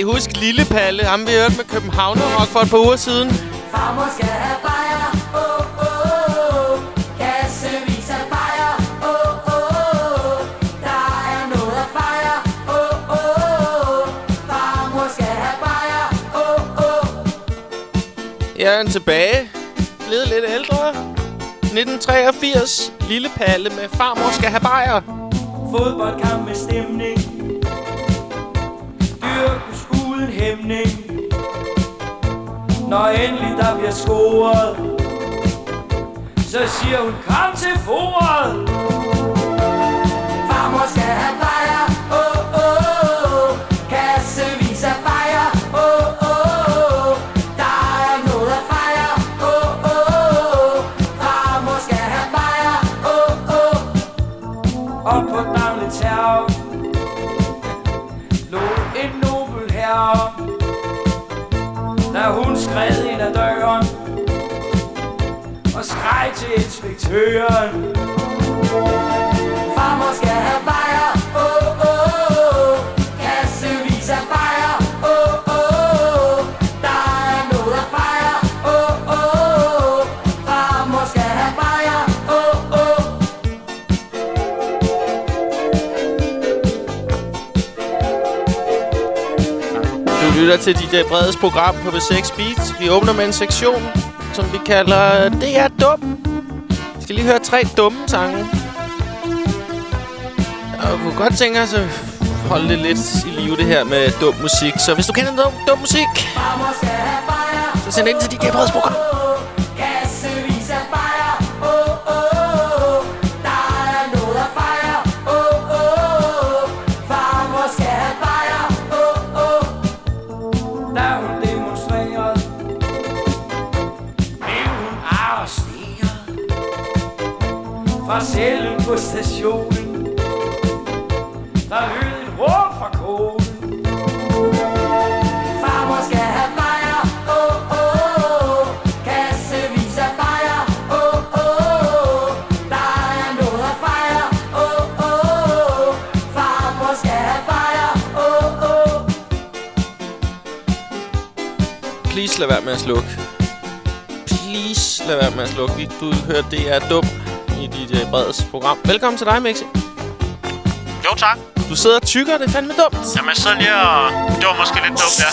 I huske Lille Palle? Ham vi hørte med København Rock for et par uger siden. Farmor skal have bajer, åh, oh, åh, oh, Kassevis af bajer, åh, oh, åh, oh, Der er noget at fejre, åh, oh, åh, oh, Farmor skal have bajer, åh, oh, åh. Jeg er tilbage. Blevet lidt ældre. 1983. Lille Palle med Farmor skal have bajer. Fodboldkamp med stemning hæmning. Når endelig der bliver scoret Så siger hun kom til foret Farmor skal have til inspektøren. Farmor skal have bajer, åh, åh, åh, Kassevis af bajer, åh, åh, åh, Der er noget at fejre, åh, åh, åh, Farmor skal have bajer, åh, åh. Du lytter til DJ bredes program på B6 Beat. Vi åbner med en sektion, som vi kalder Det er dumt. Skal lige høre tre dumme sange. Og kunne godt tænke os at holde det lidt i live, det her med dum musik. Så hvis du kender dum, dum musik, så send det ind til DJ Breds program. Slukke. Vi- Du hører Det er dum i DJ Breds program. Velkommen til dig, Mixi. Jo, tak. Du sidder og tykker, det er fandme dumt. Jamen, så lige og... Det var måske lidt dumt, ja.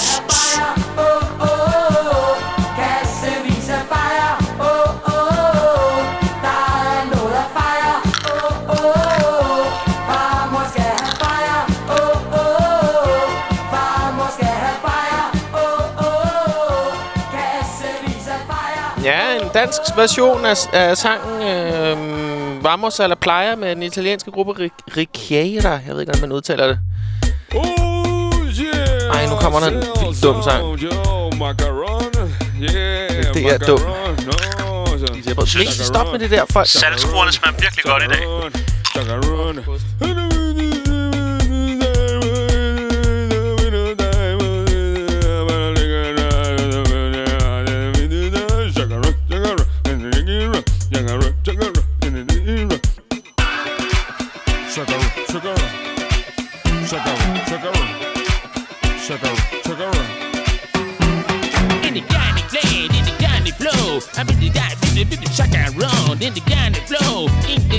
Dansk version af, af sangen øh, Vamos alla Playa med den italienske gruppe Ric- Ricchiera. Jeg ved ikke, hvordan man udtaler det. Oh, yeah. Ej, nu kommer der en vildt dum sang. Det er dum. macaron. No, så- DJ Breds. Mixi, stop med det der, folk. Saltskruerne smager virkelig godt i dag.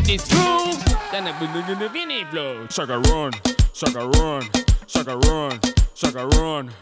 This true. Then I'm in the Vinny flow. Sucker run, sucker run, sucker run, sucker run.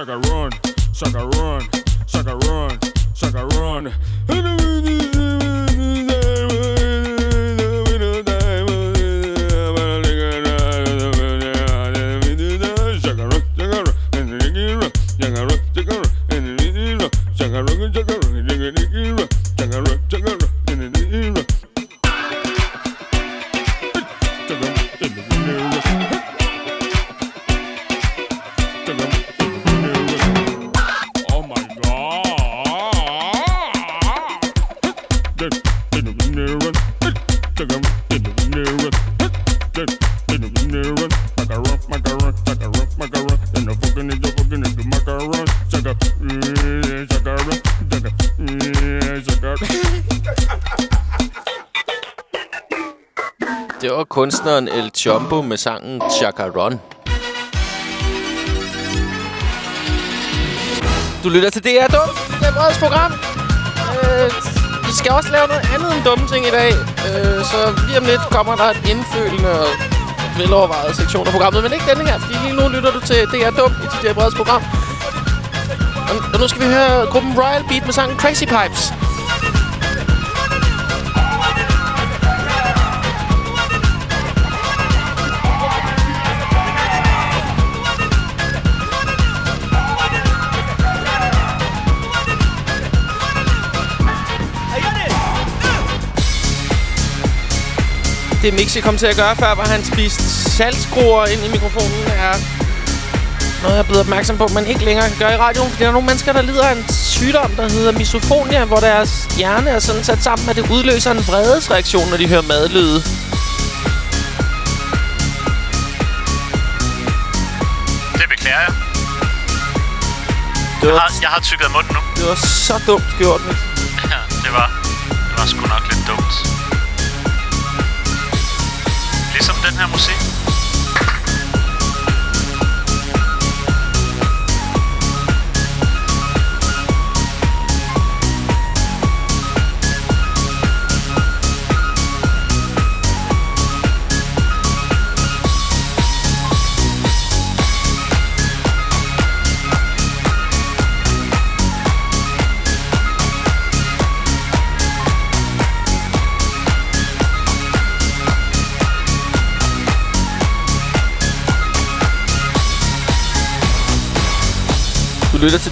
like a run. Kunstneren El Chombo med sangen Chacaron. Du lytter til DR Dum, det er vores program. Øh, vi skal også lave noget andet end dumme ting i dag. Øh, så lige om lidt kommer der et indfølende og velovervejet sektion af programmet. Men ikke denne her, fordi lige nu lytter du til DR Dum i DJ Breds program. Og, og nu skal vi høre gruppen Royal Beat med sangen Crazy Pipes. Det Mixi kom til at gøre før, var han spiste saltskruer ind i mikrofonen, er noget, jeg er blevet opmærksom på, man ikke længere kan gøre i radioen, fordi der er nogle mennesker, der lider af en sygdom, der hedder misofonia, hvor deres hjerne er sådan sat sammen, at det udløser en vredesreaktion, når de hører madlyde. Det beklager jeg. Det Jeg har, jeg har tykket af munden nu. det var så dumt gjort, Mix. Ligesom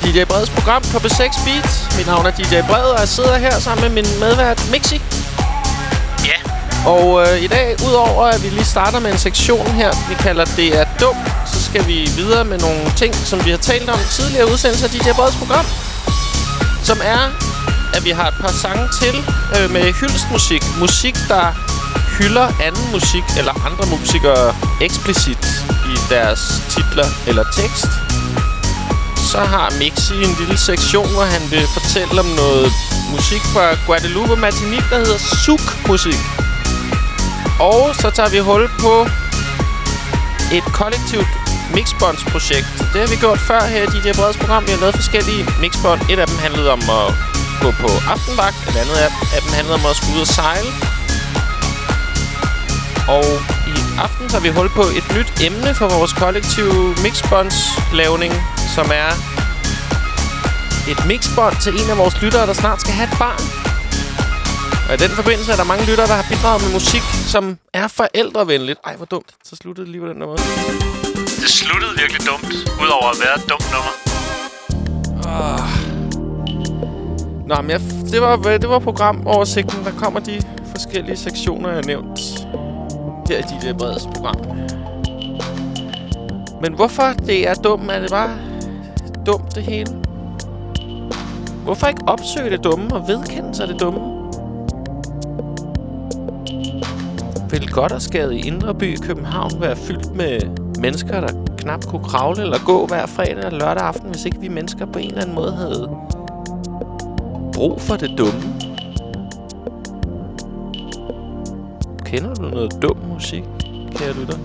DJ Breds program på B6 Beat. Mit navn er DJ Bred, og jeg sidder her sammen med min medvært Mixi. Ja, Og øh, i dag, udover at vi lige starter med en sektion her, vi kalder Det er dum, så skal vi videre med nogle ting, som vi har talt om tidligere udsendelser af DJ Breds program. Som er, at vi har et par sange til øh, med hyldestmusik. Musik, der hylder anden musik eller andre musikere eksplicit i deres titler eller tekst. Så har Mixi en lille sektion, hvor han vil fortælle om noget musik fra Guadeloupe Martinique, der hedder Suk-musik. Og så tager vi hul på et kollektivt mixbondsprojekt. Det har vi gjort før her i DJ Breds program. Vi har lavet forskellige mixbånd. Et af dem handlede om at gå på aftenvagt. Et andet af dem handlede om at skulle ud og sejle. Og i aften tager vi hul på et nyt emne for vores kollektive mixbondslavning, som er et mixbånd til en af vores lyttere, der snart skal have et barn. Og i den forbindelse er der mange lyttere, der har bidraget med musik, som er forældrevenligt. Ej, hvor dumt. Så sluttede det lige på den måde. det sluttede virkelig dumt, udover at være et dumt nummer. Nå, men jeg, det, var, det var programoversigten. Der kommer de forskellige sektioner, jeg har nævnt her i DJ Breds program. Men hvorfor det er dumt? Er det bare dumt, det hele? Hvorfor ikke opsøge det dumme og vedkende sig det dumme? Vil Goddersgade i Indre By i København være fyldt med mennesker, der knap kunne kravle eller gå hver fredag og lørdag aften, hvis ikke vi mennesker på en eller anden måde havde brug for det dumme? Kender du noget dum musik, kære lytter?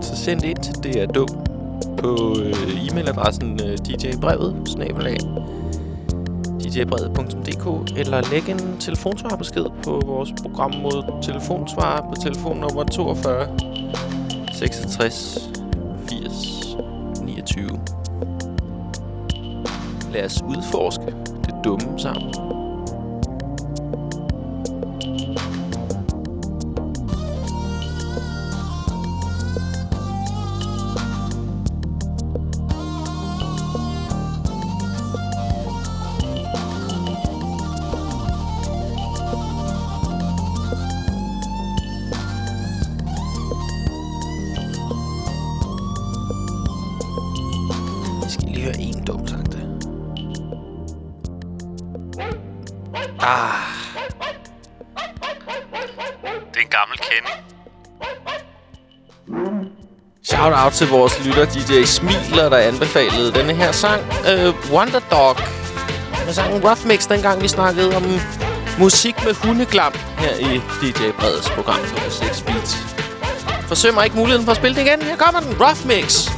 Så send det ind til det er dum på øh, e-mailadressen øh, djbrevet, snabelag, djbrevet.dk eller læg en telefonsvarbesked på vores program mod telefonsvar på telefonnummer 42 66 80 29. Lad os udforske det dumme sammen. Out til vores lytter DJ Smiler, der anbefalede denne her sang. Øh, Wonder Dog. Med sangen Rough Mix, dengang vi snakkede om musik med hundeglam her i DJ Breds program på 6 Beats. Forsøg mig ikke muligheden for at spille den igen. Her kommer den. Rough Mix.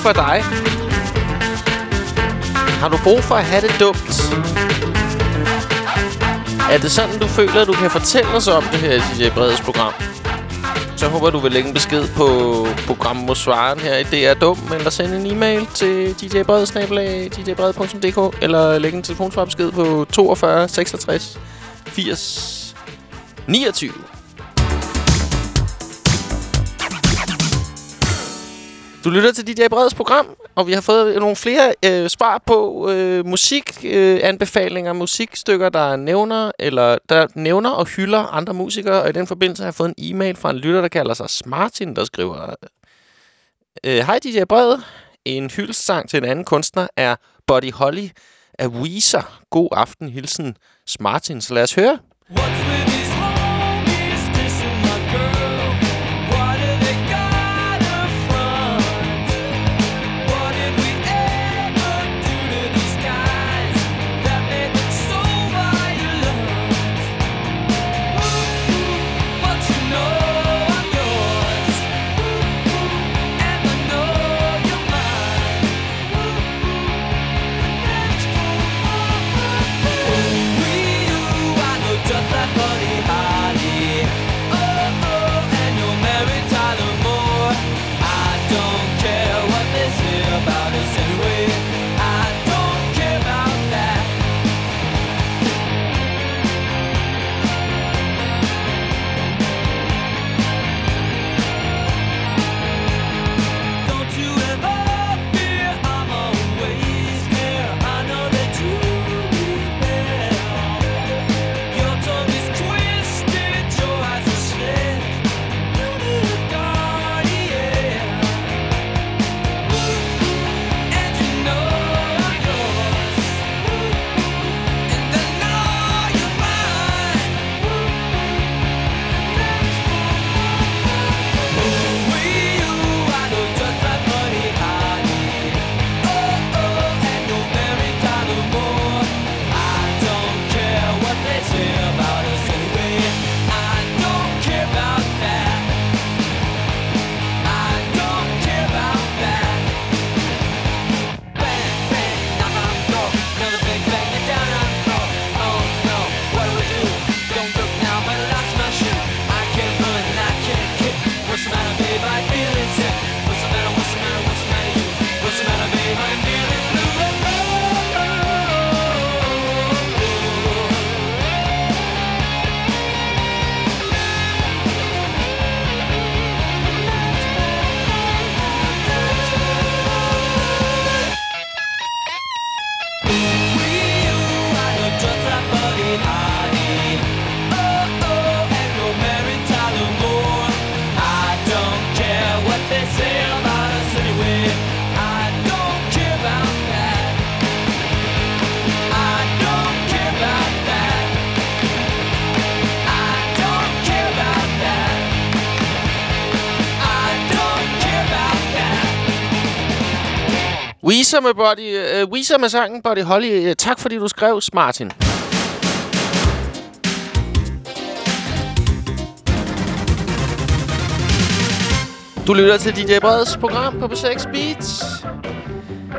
For dig? Har du brug for at have det dumt? Er det sådan, du føler, at du kan fortælle os om det her i DJ Breds program? Så håber du vil lægge en besked på programmosvaren her i DR Dum, eller sende en e-mail til djbred.dk, eller lægge en telefonsvarbesked på 42 66 80 29. Du lytter til DJ Breds program, og vi har fået nogle flere øh, svar på øh, musikanbefalinger, øh, anbefalinger, musikstykker, der nævner eller der nævner og hylder andre musikere. Og i den forbindelse har jeg fået en e-mail fra en lytter, der kalder sig Smartin, der skriver... Øh, Hej DJ Bred. En hyldssang til en anden kunstner er Buddy Holly af Weezer. God aften, hilsen Smartin. Så lad os høre. What's with you? Weezer med, body, uh, øh, Weezer med sangen Body Holly. Uh, tak fordi du skrev, Martin. Du lytter til DJ Breds program på B6 Beats.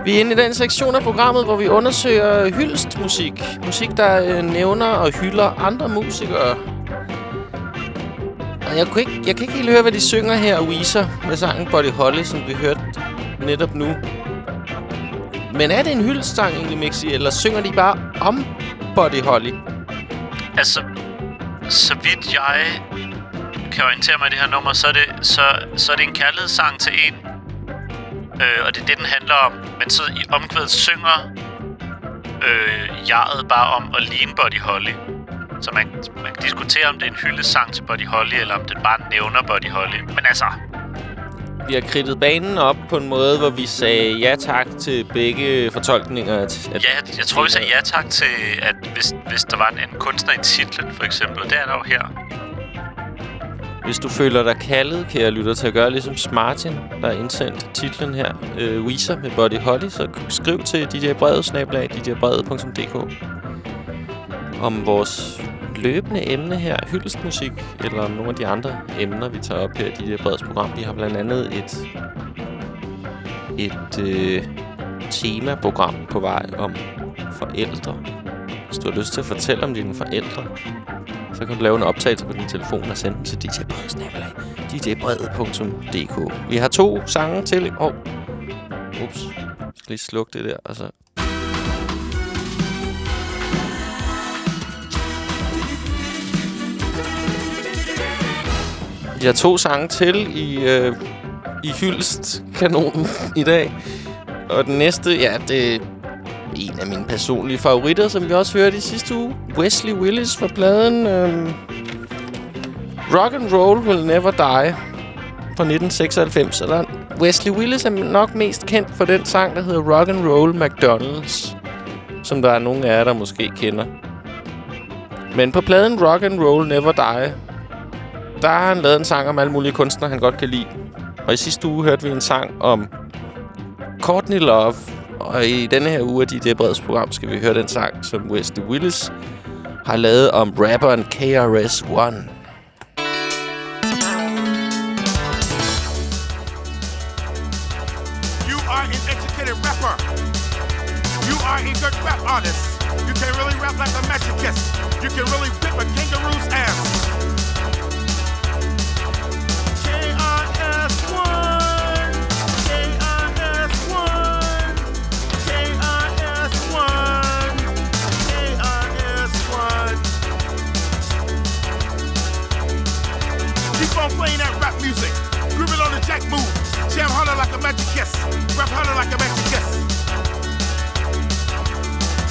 Vi er inde i den sektion af programmet, hvor vi undersøger hyldstmusik. Musik, der øh, nævner og hylder andre musikere. Og jeg, kunne ikke, jeg kan ikke helt høre, hvad de synger her, Weezer, med sangen Body Holly, som vi hørte netop nu. Men er det en hyldestang egentlig, Mixi, eller synger de bare om Buddy Holly? Altså, så vidt jeg kan orientere mig i det her nummer, så er det, så, så er det en kærlighedssang til en. Øh, og det er det, den handler om. Men så i omkvædet synger øh, jeget bare om at ligne Buddy Holly. Så man, man kan diskutere, om det er en hyldesang til Buddy Holly, eller om den bare nævner Buddy Holly. Men altså, vi har kridtet banen op på en måde, hvor vi sagde ja tak til begge fortolkninger. At, at ja, jeg, tror, vi sagde ja tak til, at hvis, hvis der var en anden kunstner i titlen, for eksempel. Og det er der jo her. Hvis du føler dig kaldet, kan jeg lytte til at gøre ligesom Martin, der har indsendt titlen her, øh, Weezer med Buddy Holly, så skriv til djbrevet, snablag, djbrevet.dk om vores løbende emne her, hyldestmusik, eller nogle af de andre emner, vi tager op her i det Breds program. Vi har blandt andet et et øh, temaprogram på vej om forældre. Hvis du har lyst til at fortælle om dine forældre, så kan du lave en optagelse på din telefon og sende den til djbred.dk. Vi har to sange til. Åh, oh. ups. Jeg skal lige slukke det der, og så... Vi har to sange til i, øh, i hyldestkanonen i dag. Og den næste, ja, det er en af mine personlige favoritter, som vi også hørte i sidste uge. Wesley Willis fra pladen øh, Rock and Roll Will Never Die fra 1996. Eller Wesley Willis er nok mest kendt for den sang, der hedder Rock and Roll McDonald's, som der er nogle af jer, der måske kender. Men på pladen Rock and Roll Never Die, der har han lavet en sang om alle mulige kunstnere, han godt kan lide. Og i sidste uge hørte vi en sang om Courtney Love. Og i denne her uge af DJ Breds program skal vi høre den sang, som Wesley Willis har lavet om rapperen KRS-One. You are an educated rapper. You are a good rap artist. You can really rap like a masochist. You can really whip a kangaroo's ass. Jack move. Jam harder like a magic kiss. Rap harder like a magic kiss.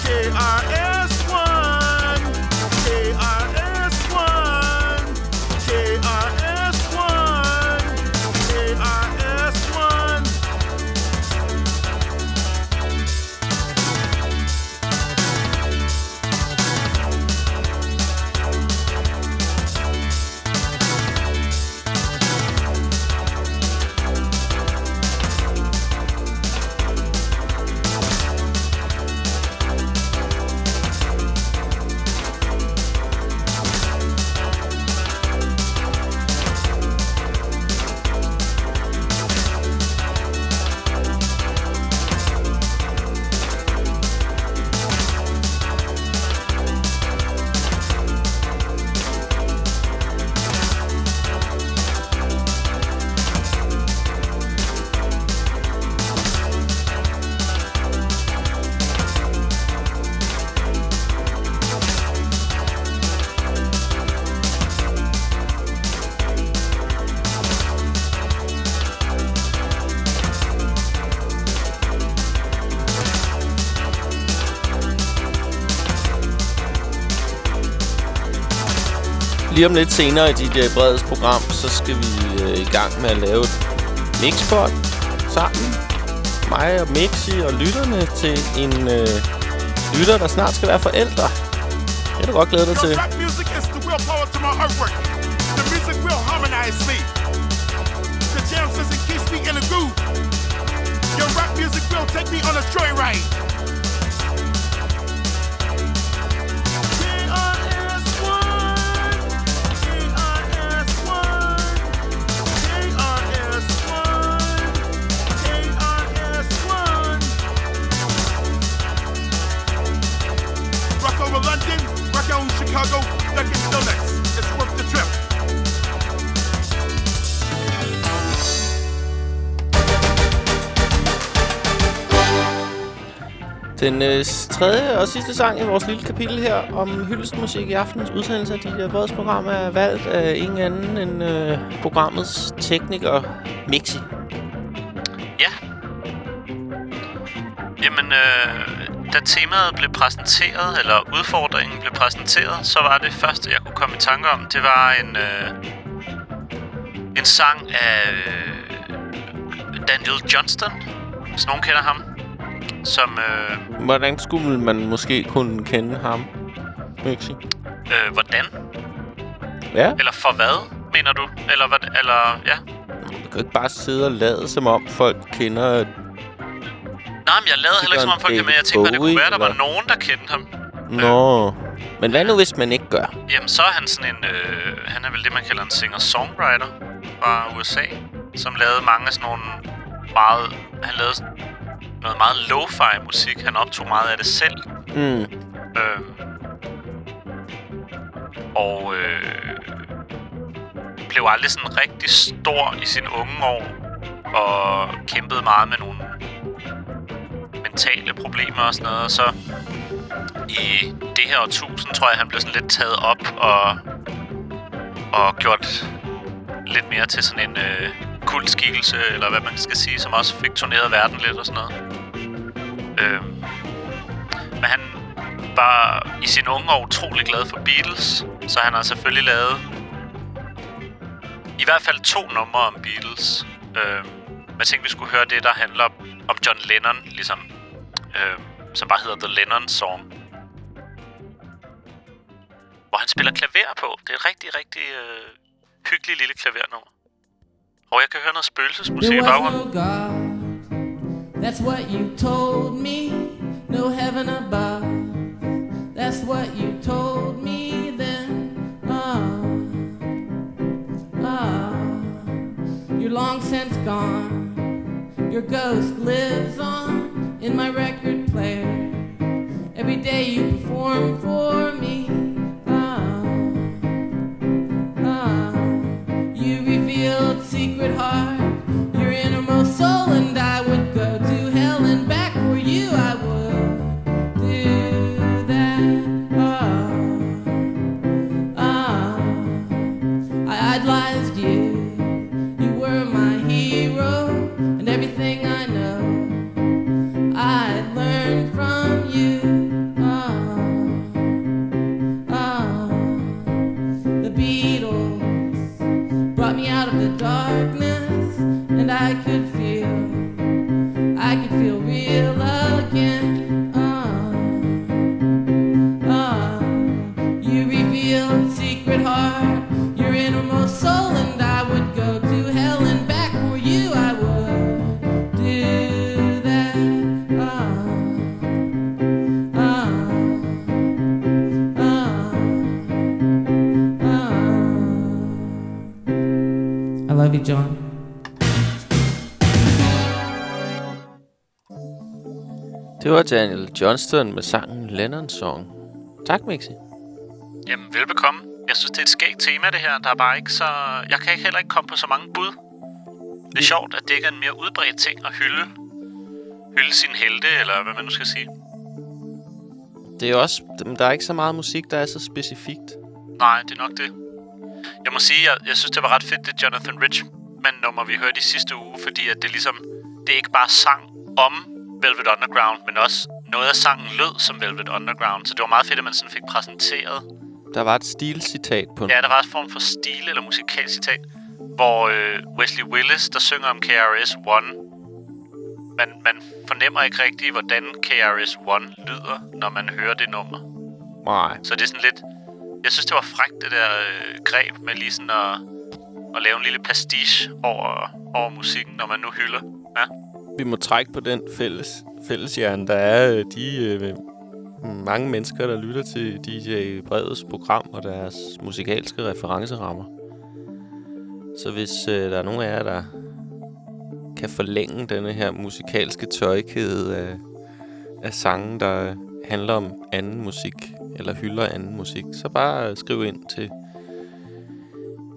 KRS-One. Lige om lidt senere i DJ Breds program, så skal vi øh, i gang med at lave et mixpot sammen. Mig og Mixi og lytterne til en øh, lytter, der snart skal være forældre. Det er du godt glæde dig til. The jam says it keeps me in a groove. Your rap music will take me on a joyride. Den øh, tredje og sidste sang i vores lille kapitel her om hyldestmusik i aftens udsendelse af DJ Breds program er valgt af ingen anden end øh, programmets tekniker Mixi. Ja. Jamen, øh, da temaet blev præsenteret, eller udfordringen blev præsenteret, så var det første, jeg kunne komme i tanke om, det var en, øh, en sang af øh, Daniel Johnston, hvis nogen kender ham. Som, øh, Hvordan skulle man måske kunne kende ham, Mixi? øh, hvordan? Ja, Eller for hvad, mener du? Eller, hvad, eller ja. du kan ikke bare sidde og lade som om folk kender... Nej, men jeg lavede heller ikke som om folk, David men jeg tænkte, at det kunne være, der var nogen, der kendte ham. Nå. Men hvad nu, hvis man ikke gør? Jamen, så er han sådan en... Øh, han er vel det, man kalder en singer-songwriter fra USA, som lavede mange af sådan nogle meget... Han lavede noget meget lo-fi musik. Han optog meget af det selv. Mm. Øhm, og øh, blev aldrig sådan rigtig stor i sine unge år. Og kæmpede meget med nogle mentale problemer og sådan noget. Og så i det her årtusind, tror jeg, han blev sådan lidt taget op og, og gjort lidt mere til sådan en øh, kultskikkelse, eller hvad man skal sige, som også fik turneret verden lidt og sådan noget. Øhm, men han var i sin unge år utrolig glad for Beatles, så han har selvfølgelig lavet i hvert fald to numre om Beatles. Øhm, jeg tænkte, vi skulle høre det, der handler om John Lennon, ligesom, øhm, som bare hedder The Lennon Song. Hvor han spiller klaver på. Det er et rigtig, rigtig øh, hyggeligt lille klavernummer. Og jeg kan høre noget spøgelsesmusik i baggrunden. no God. That's what you told me. No heaven above. That's what you told me then. Ah, ah. You're long since gone. Your ghost lives on in my record player. Every day you perform for me. secret heart. Var Daniel Johnston med sangen Lennon Song. Tak, Mixi. Jamen, velbekomme. Jeg synes, det er et skægt tema, det her. Der er bare ikke så... Jeg kan ikke heller ikke komme på så mange bud. Det er sjovt, at det ikke er en mere udbredt ting at hylde. Hylde sin helte, eller hvad man nu skal sige. Det er også... Der er ikke så meget musik, der er så specifikt. Nej, det er nok det. Jeg må sige, jeg, jeg synes, det var ret fedt, det Jonathan Richman-nummer, vi hørte i sidste uge, fordi at det ligesom... Det er ikke bare sang om Velvet Underground, men også noget af sangen lød som Velvet Underground. Så det var meget fedt, at man sådan fik præsenteret Der var et stilcitat på Ja, der var en form for stil eller musikalcitat, hvor øh, Wesley Willis, der synger om KRS-One, man, man fornemmer ikke rigtigt, hvordan KRS-One lyder, når man hører det nummer. Nej. Så det er sådan lidt... Jeg synes, det var frækt, det der øh, greb med lige sådan at, at lave en lille pastiche over, over musikken, når man nu hylder. Ja. Vi må trække på den fælles, fælleshjerne, der er øh, de øh, mange mennesker, der lytter til DJ Breds program og deres musikalske referencerammer. Så hvis øh, der er nogen af jer, der kan forlænge denne her musikalske tøjkæde af, af sange, der handler om anden musik, eller hylder anden musik, så bare skriv ind til,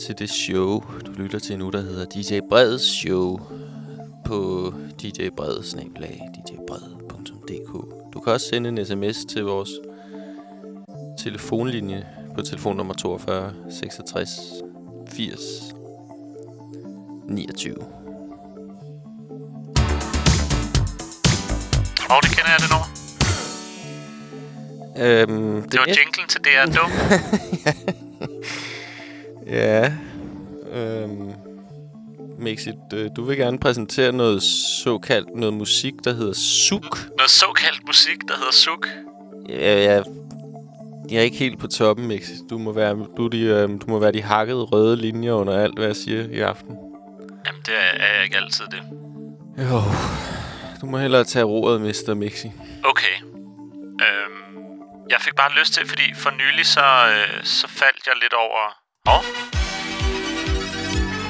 til det show, du lytter til nu, der hedder DJ Breds Show på djbred.dk. Du kan også sende en sms til vores telefonlinje på telefonnummer 42 66 80 29. Og det kender jeg det nummer. Øhm, Det var jinglen til det er dum. Ja. Øhm, Mixit, øh, du vil gerne præsentere noget såkaldt noget musik, der hedder suk. Noget såkaldt musik, der hedder suk. Ja, ja, jeg er ikke helt på toppen, Mixit. Du må være, du, de, øh, du må være de hakkede røde linjer under alt, hvad jeg siger i aften. Jamen, det er, er jeg ikke altid det. Jo, du må hellere tage roret, Mr. Mixi. Okay. Øhm, jeg fik bare lyst til, fordi for nylig så, øh, så faldt jeg lidt over... Åh. Oh.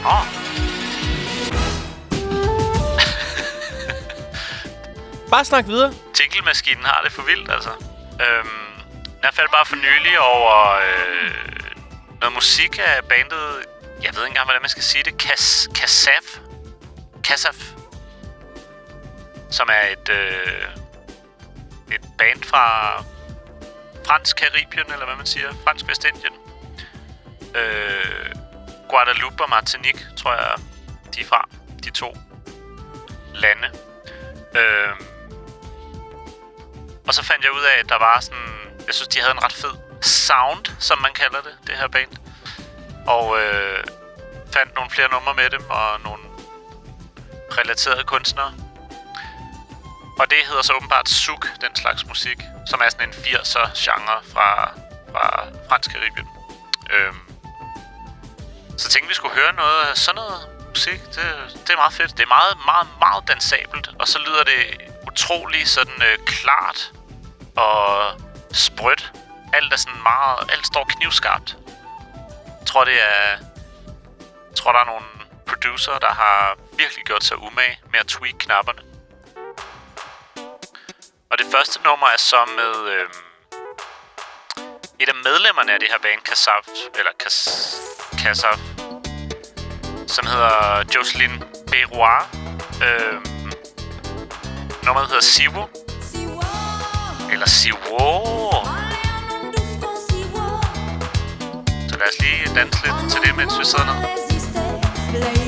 Åh. Oh. Bare snak videre. Tinkelmaskinen har det for vildt, altså. Øhm, jeg faldt bare for nylig over øh, noget musik af bandet... Jeg ved ikke engang, hvordan man skal sige det. Kas Kasaf. Kasaf. Som er et, øh, et band fra fransk Karibien, eller hvad man siger. Fransk Vestindien. Øh, Guadeloupe og Martinique, tror jeg, de er fra. De to lande. Øh, og så fandt jeg ud af, at der var sådan... Jeg synes, de havde en ret fed sound, som man kalder det, det her band. Og øh, fandt nogle flere numre med dem, og nogle relaterede kunstnere. Og det hedder så åbenbart Suk, den slags musik, som er sådan en 80'er genre fra, fra fransk Karibien. Øhm, så tænkte vi skulle høre noget af sådan noget musik. Det, det er meget fedt. Det er meget, meget, meget dansabelt. Og så lyder det utrolig sådan øh, klart og sprødt. Alt er sådan meget... Alt står knivskarpt. Jeg tror, det er... Jeg tror, der er nogle producer, der har virkelig gjort sig umage med at tweak knapperne. Og det første nummer er så med... Øh, et af medlemmerne af det her band, Kasaf, eller Kas, Kasaf, som hedder Jocelyn Beroir. Øh, nummeret hedder Siwo. Eller Siwo. Så lad os lige danse lidt til det, mens vi sidder ned.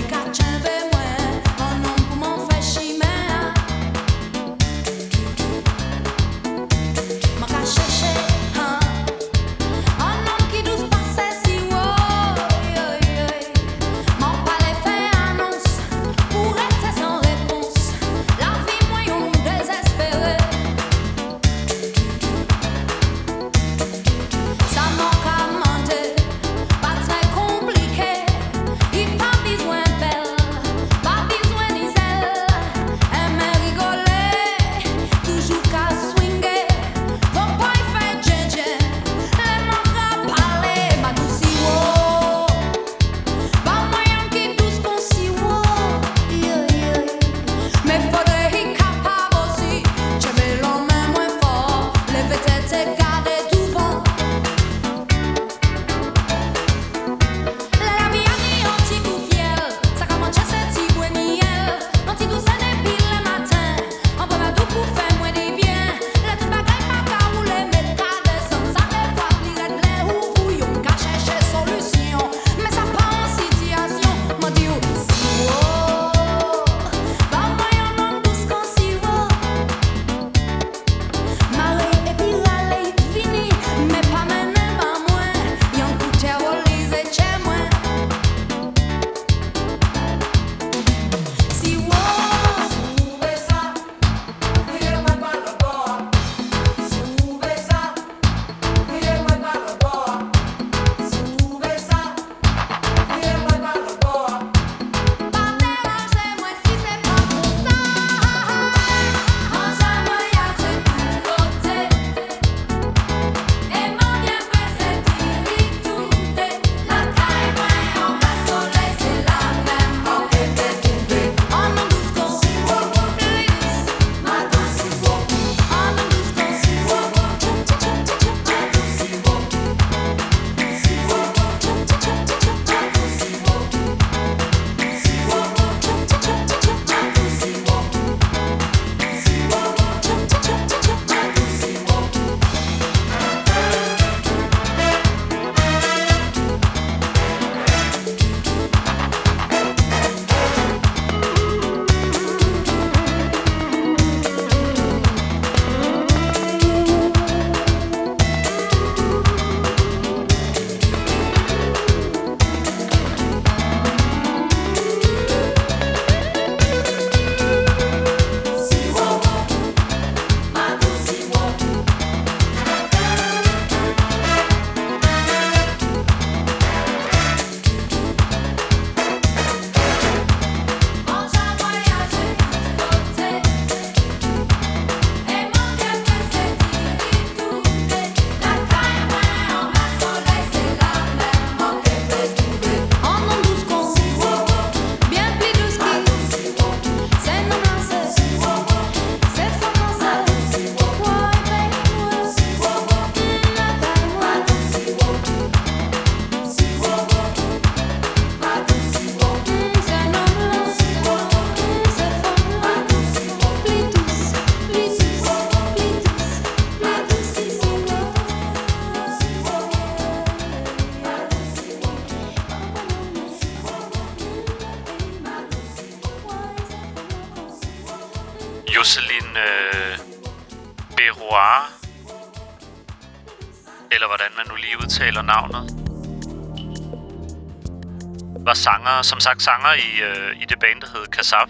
Som sagt sanger i, øh, i det band, der hed Kasaf.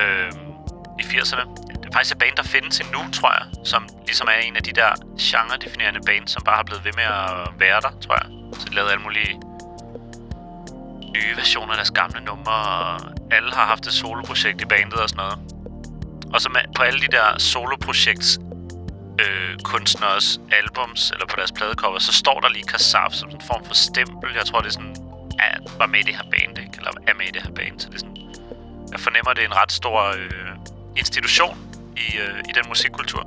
Øh, I 80'erne. Det er faktisk et band, der findes endnu, tror jeg. Som ligesom er en af de der genre-definerende bands, som bare har blevet ved med at være der, tror jeg. Så de lavede alle mulige nye versioner af deres gamle numre, og alle har haft et soloprojekt i bandet og sådan noget. Og så på alle de der soloprojekts øh, kunstners albums, eller på deres pladecover, så står der lige Kasaf som en form for stempel. Jeg tror, det er sådan, var med i det her band, ikke? Eller er med i det her band. Så det er sådan, jeg fornemmer, det er en ret stor øh, institution i, øh, i den musikkultur.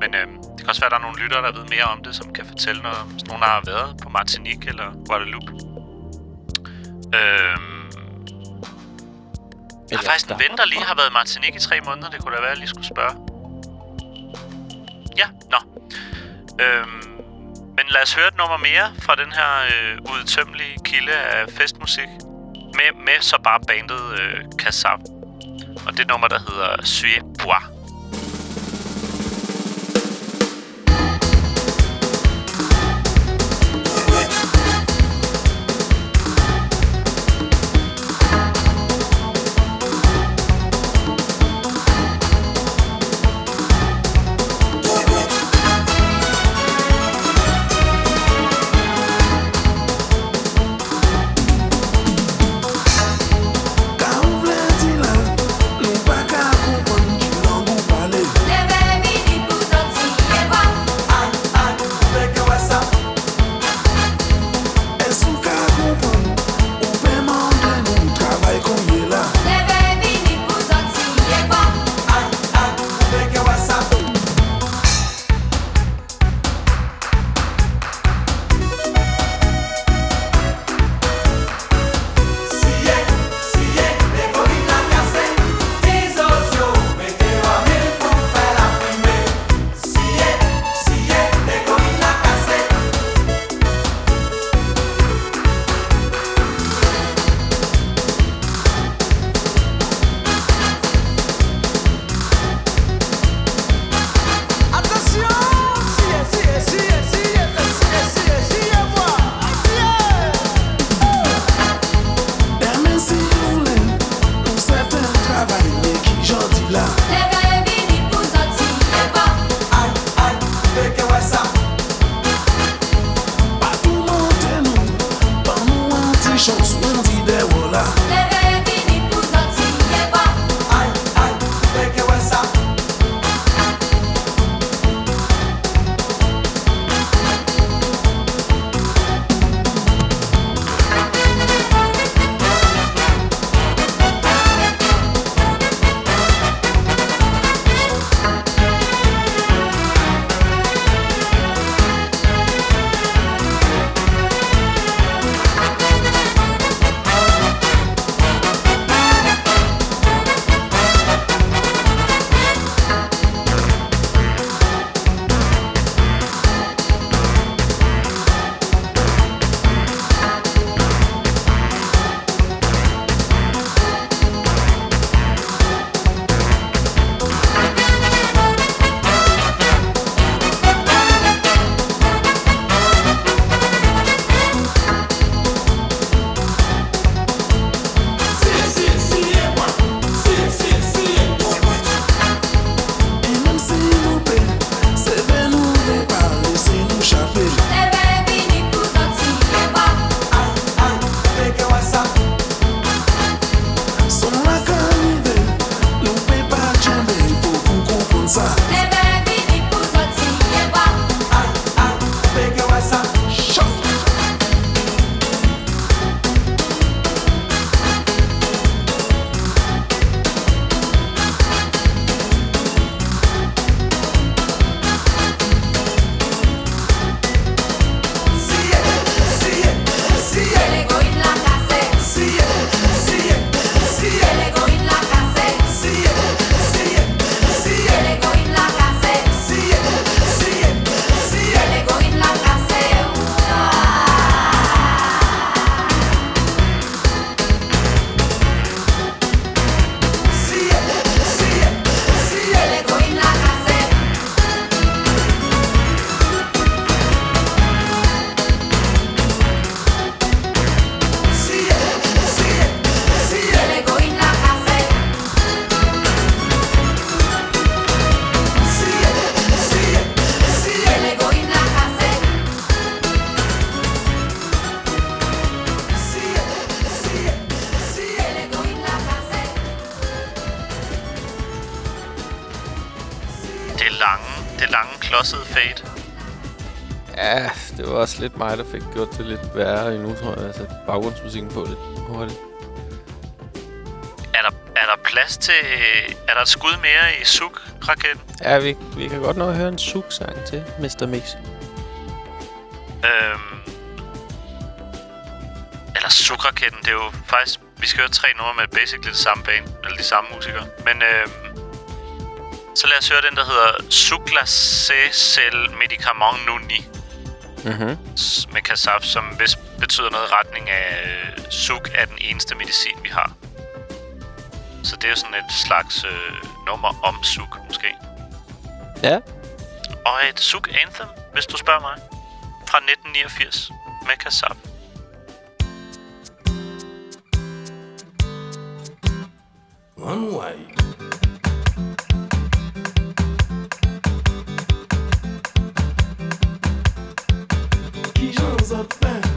Men øh, det kan også være, at der er nogle lyttere, der ved mere om det, som kan fortælle noget, hvis nogen har været på Martinique eller Guadeloupe. Øh, jeg har faktisk en ven, der lige har været i Martinique i tre måneder. Det kunne da være, at jeg lige skulle spørge. Lad os høre et nummer mere fra den her øh, udtømmelige kilde af festmusik. Med, med så bare bandet øh, Kassav. Og det nummer, der hedder Suye Bois. det var også lidt mig, der fik gjort det lidt værre endnu, tror jeg. Altså baggrundsmusikken på lidt hurtigt. Er der, er der plads til... Er der et skud mere i suk-raketten? Ja, vi, vi kan godt nå at høre en suk-sang til, Mr. Mix. Øhm... Eller suk-raketten, det er jo faktisk... Vi skal høre tre numre med basically det samme band, eller de samme musikere. Men øhm, så lad os høre den, der hedder Sukla Se Sel Medicament Nuni mm-hmm. med Kasaf, som vist betyder noget i retning af, øh, suk er den eneste medicin, vi har. Så det er sådan et slags øh, nummer om suk, måske. Ja. Og et suk anthem, hvis du spørger mig, fra 1989 med Kasaf. One way. was upstairs.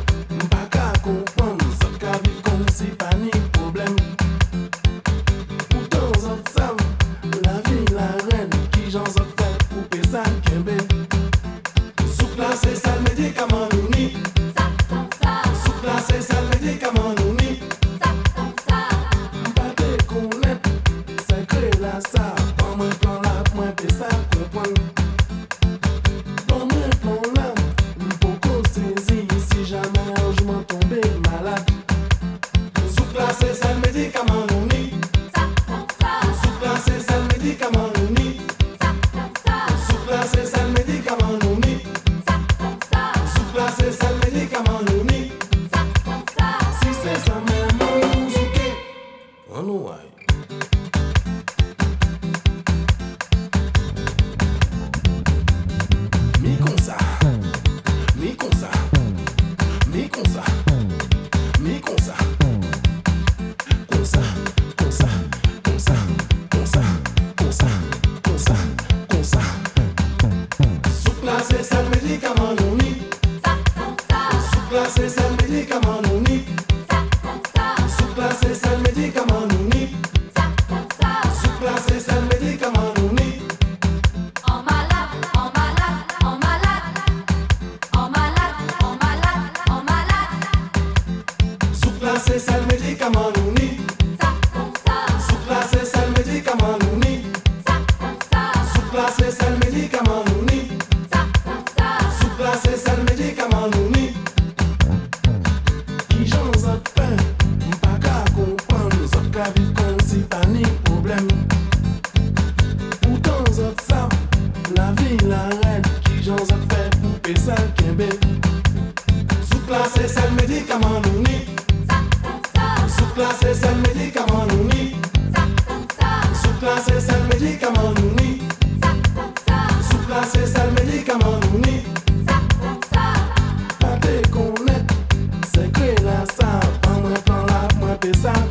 this out.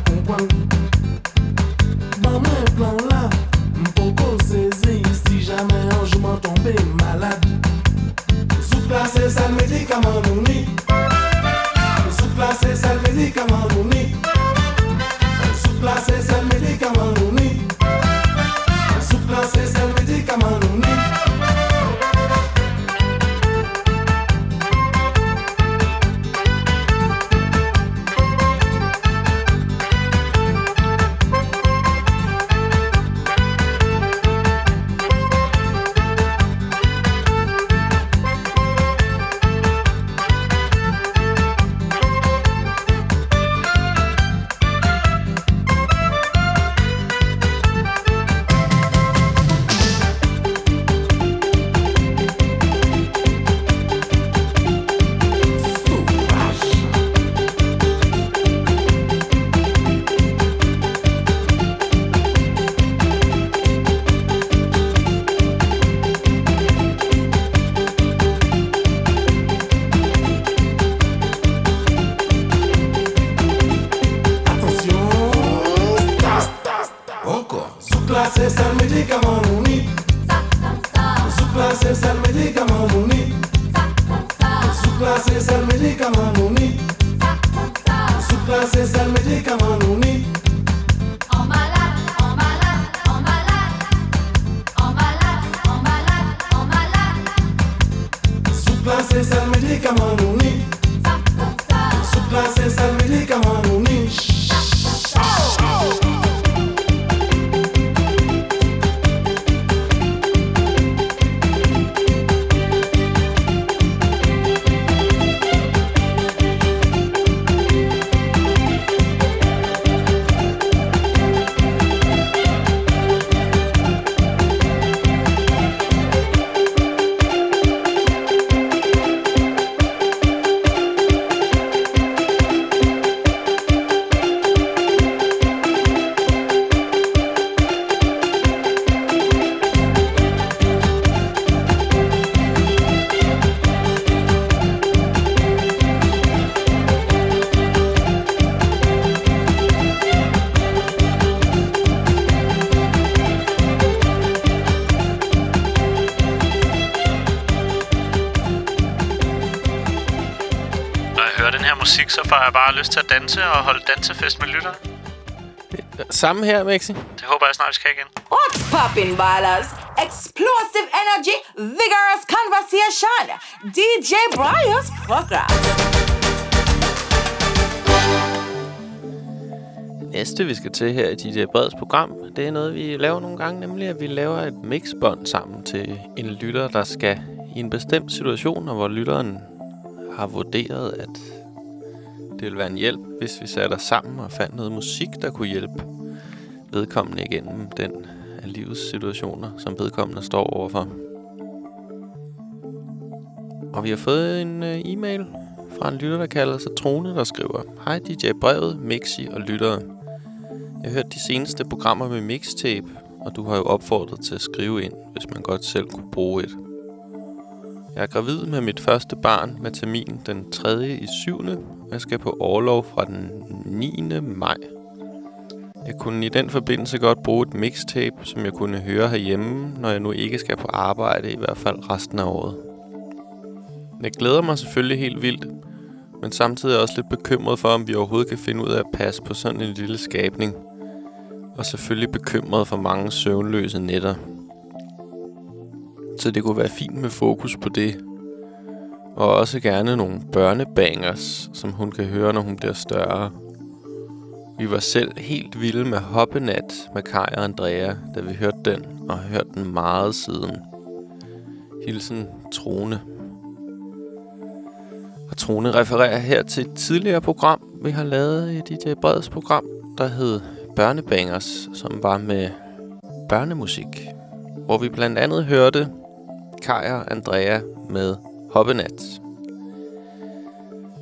Lyst til at danse og holde dansefest med lytter. Samme her, Mexi. Det håber jeg snart, vi skal igen. What's poppin', ballers? Explosive energy, vigorous conversation. DJ Brian's program. Næste, vi skal til her i DJ Breds program, det er noget, vi laver nogle gange, nemlig at vi laver et mixbånd sammen til en lytter, der skal i en bestemt situation, og hvor lytteren har vurderet, at det ville være en hjælp, hvis vi satte os sammen og fandt noget musik, der kunne hjælpe vedkommende igennem den af livets situationer, som vedkommende står overfor. Og vi har fået en øh, e-mail fra en lytter, der kalder sig Trone, der skriver Hej DJ Brevet, Mixi og lyttere. Jeg har hørt de seneste programmer med mixtape, og du har jo opfordret til at skrive ind, hvis man godt selv kunne bruge et. Jeg er gravid med mit første barn med termin den 3. i 7. og jeg skal på overlov fra den 9. maj. Jeg kunne i den forbindelse godt bruge et mixtape, som jeg kunne høre herhjemme, når jeg nu ikke skal på arbejde, i hvert fald resten af året. Jeg glæder mig selvfølgelig helt vildt, men samtidig er jeg også lidt bekymret for, om vi overhovedet kan finde ud af at passe på sådan en lille skabning. Og selvfølgelig bekymret for mange søvnløse nætter. Så det kunne være fint med fokus på det. Og også gerne nogle børnebangers, som hun kan høre, når hun bliver større. Vi var selv helt vilde med Hoppenat med Kai og Andrea, da vi hørte den, og har hørt den meget siden. Hilsen Trone. Og Trone refererer her til et tidligere program, vi har lavet i dit Breds program, der hed Børnebangers, som var med børnemusik. Hvor vi blandt andet hørte Kajer Andrea med Hoppenat.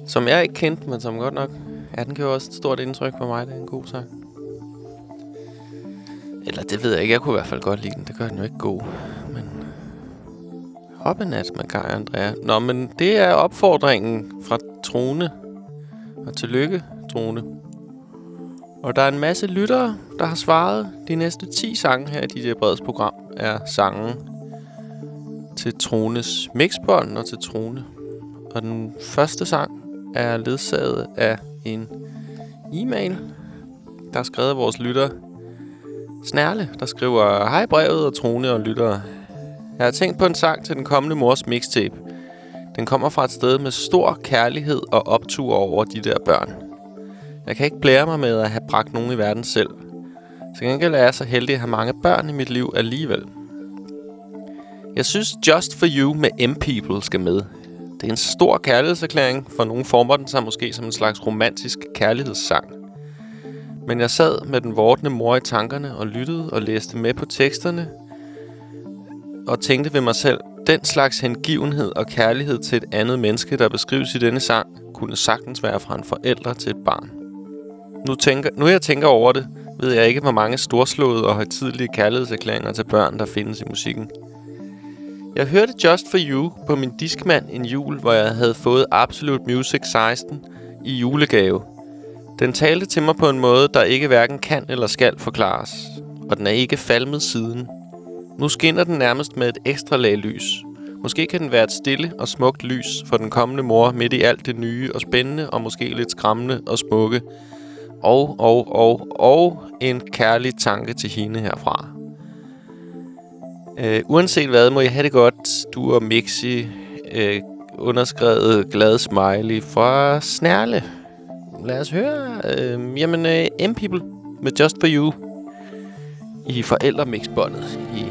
Som jeg ikke kendte, men som godt nok... Ja, den gjorde også et stort indtryk på mig. Det er en god sang. Eller det ved jeg ikke. Jeg kunne i hvert fald godt lide den. Det gør den jo ikke god. Men... Hoppenat med Kai Andrea. Nå, men det er opfordringen fra Trone. Og tillykke, Trone. Og der er en masse lyttere, der har svaret. De næste 10 sange her i DJ Breds program er sangen til Trones mixbånd og til Trone. Og den første sang er ledsaget af en e-mail, der er skrevet af vores lytter Snærle, der skriver Hej brevet og Trone og lyttere. Jeg har tænkt på en sang til den kommende mors mixtape. Den kommer fra et sted med stor kærlighed og optur over de der børn. Jeg kan ikke blære mig med at have bragt nogen i verden selv. Til gengæld er jeg så heldig at have mange børn i mit liv alligevel. Jeg synes Just For You med M-People skal med. Det er en stor kærlighedserklæring, for nogen former den sig måske som en slags romantisk kærlighedssang. Men jeg sad med den vortende mor i tankerne og lyttede og læste med på teksterne og tænkte ved mig selv, den slags hengivenhed og kærlighed til et andet menneske, der beskrives i denne sang, kunne sagtens være fra en forælder til et barn. Nu, tænker, nu jeg tænker over det, ved jeg ikke, hvor mange storslåede og højtidelige kærlighedserklæringer til børn, der findes i musikken. Jeg hørte Just For You på min diskmand en jul, hvor jeg havde fået Absolute Music 16 i julegave. Den talte til mig på en måde, der ikke hverken kan eller skal forklares. Og den er ikke falmet siden. Nu skinner den nærmest med et ekstra lag lys. Måske kan den være et stille og smukt lys for den kommende mor midt i alt det nye og spændende og måske lidt skræmmende og smukke. Og, og, og, og en kærlig tanke til hende herfra. Øh, uanset hvad, må jeg have det godt, du og Mixi. øh, underskrevet glad smiley fra Snærle. Lad os høre. Øh, jamen, øh, M-People med Just For You i forældremixbåndet. I,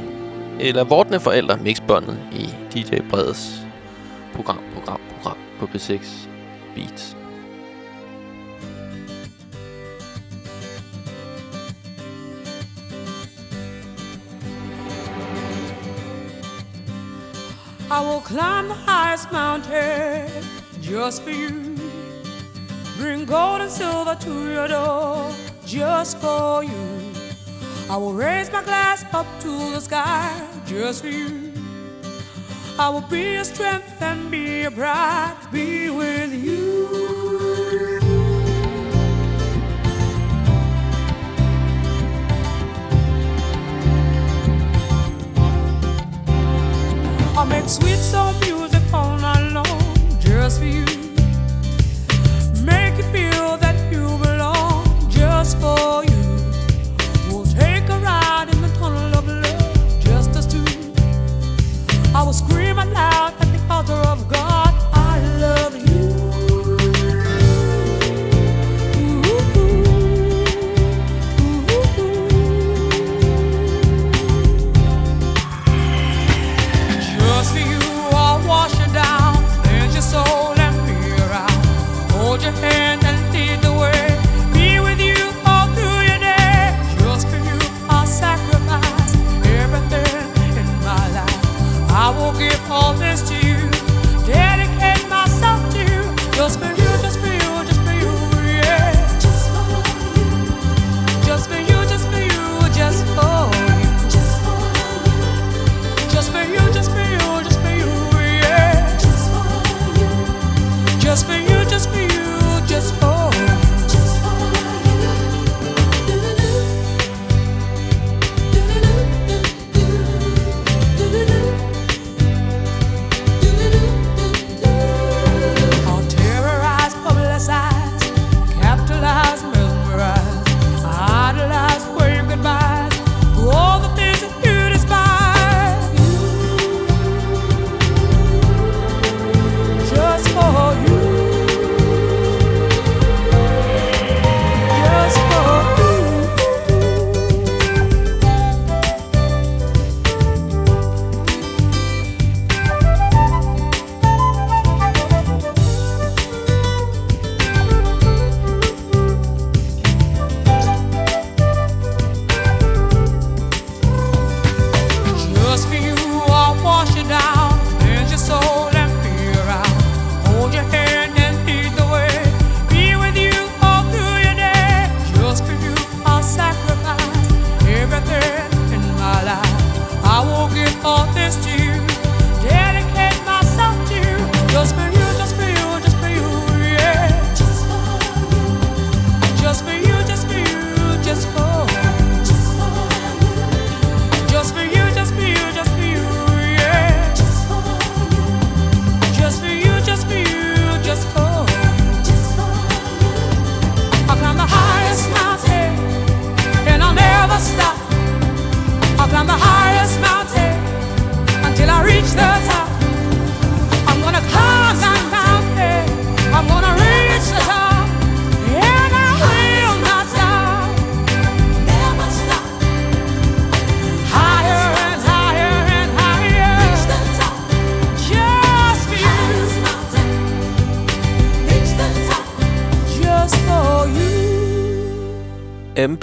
eller vortende forældremixbåndet i DJ Breds program, program, program på B6 Beats. I will climb the highest mountain just for you. Bring gold and silver to your door just for you. I will raise my glass up to the sky just for you. I will be your strength and be your pride, be with you.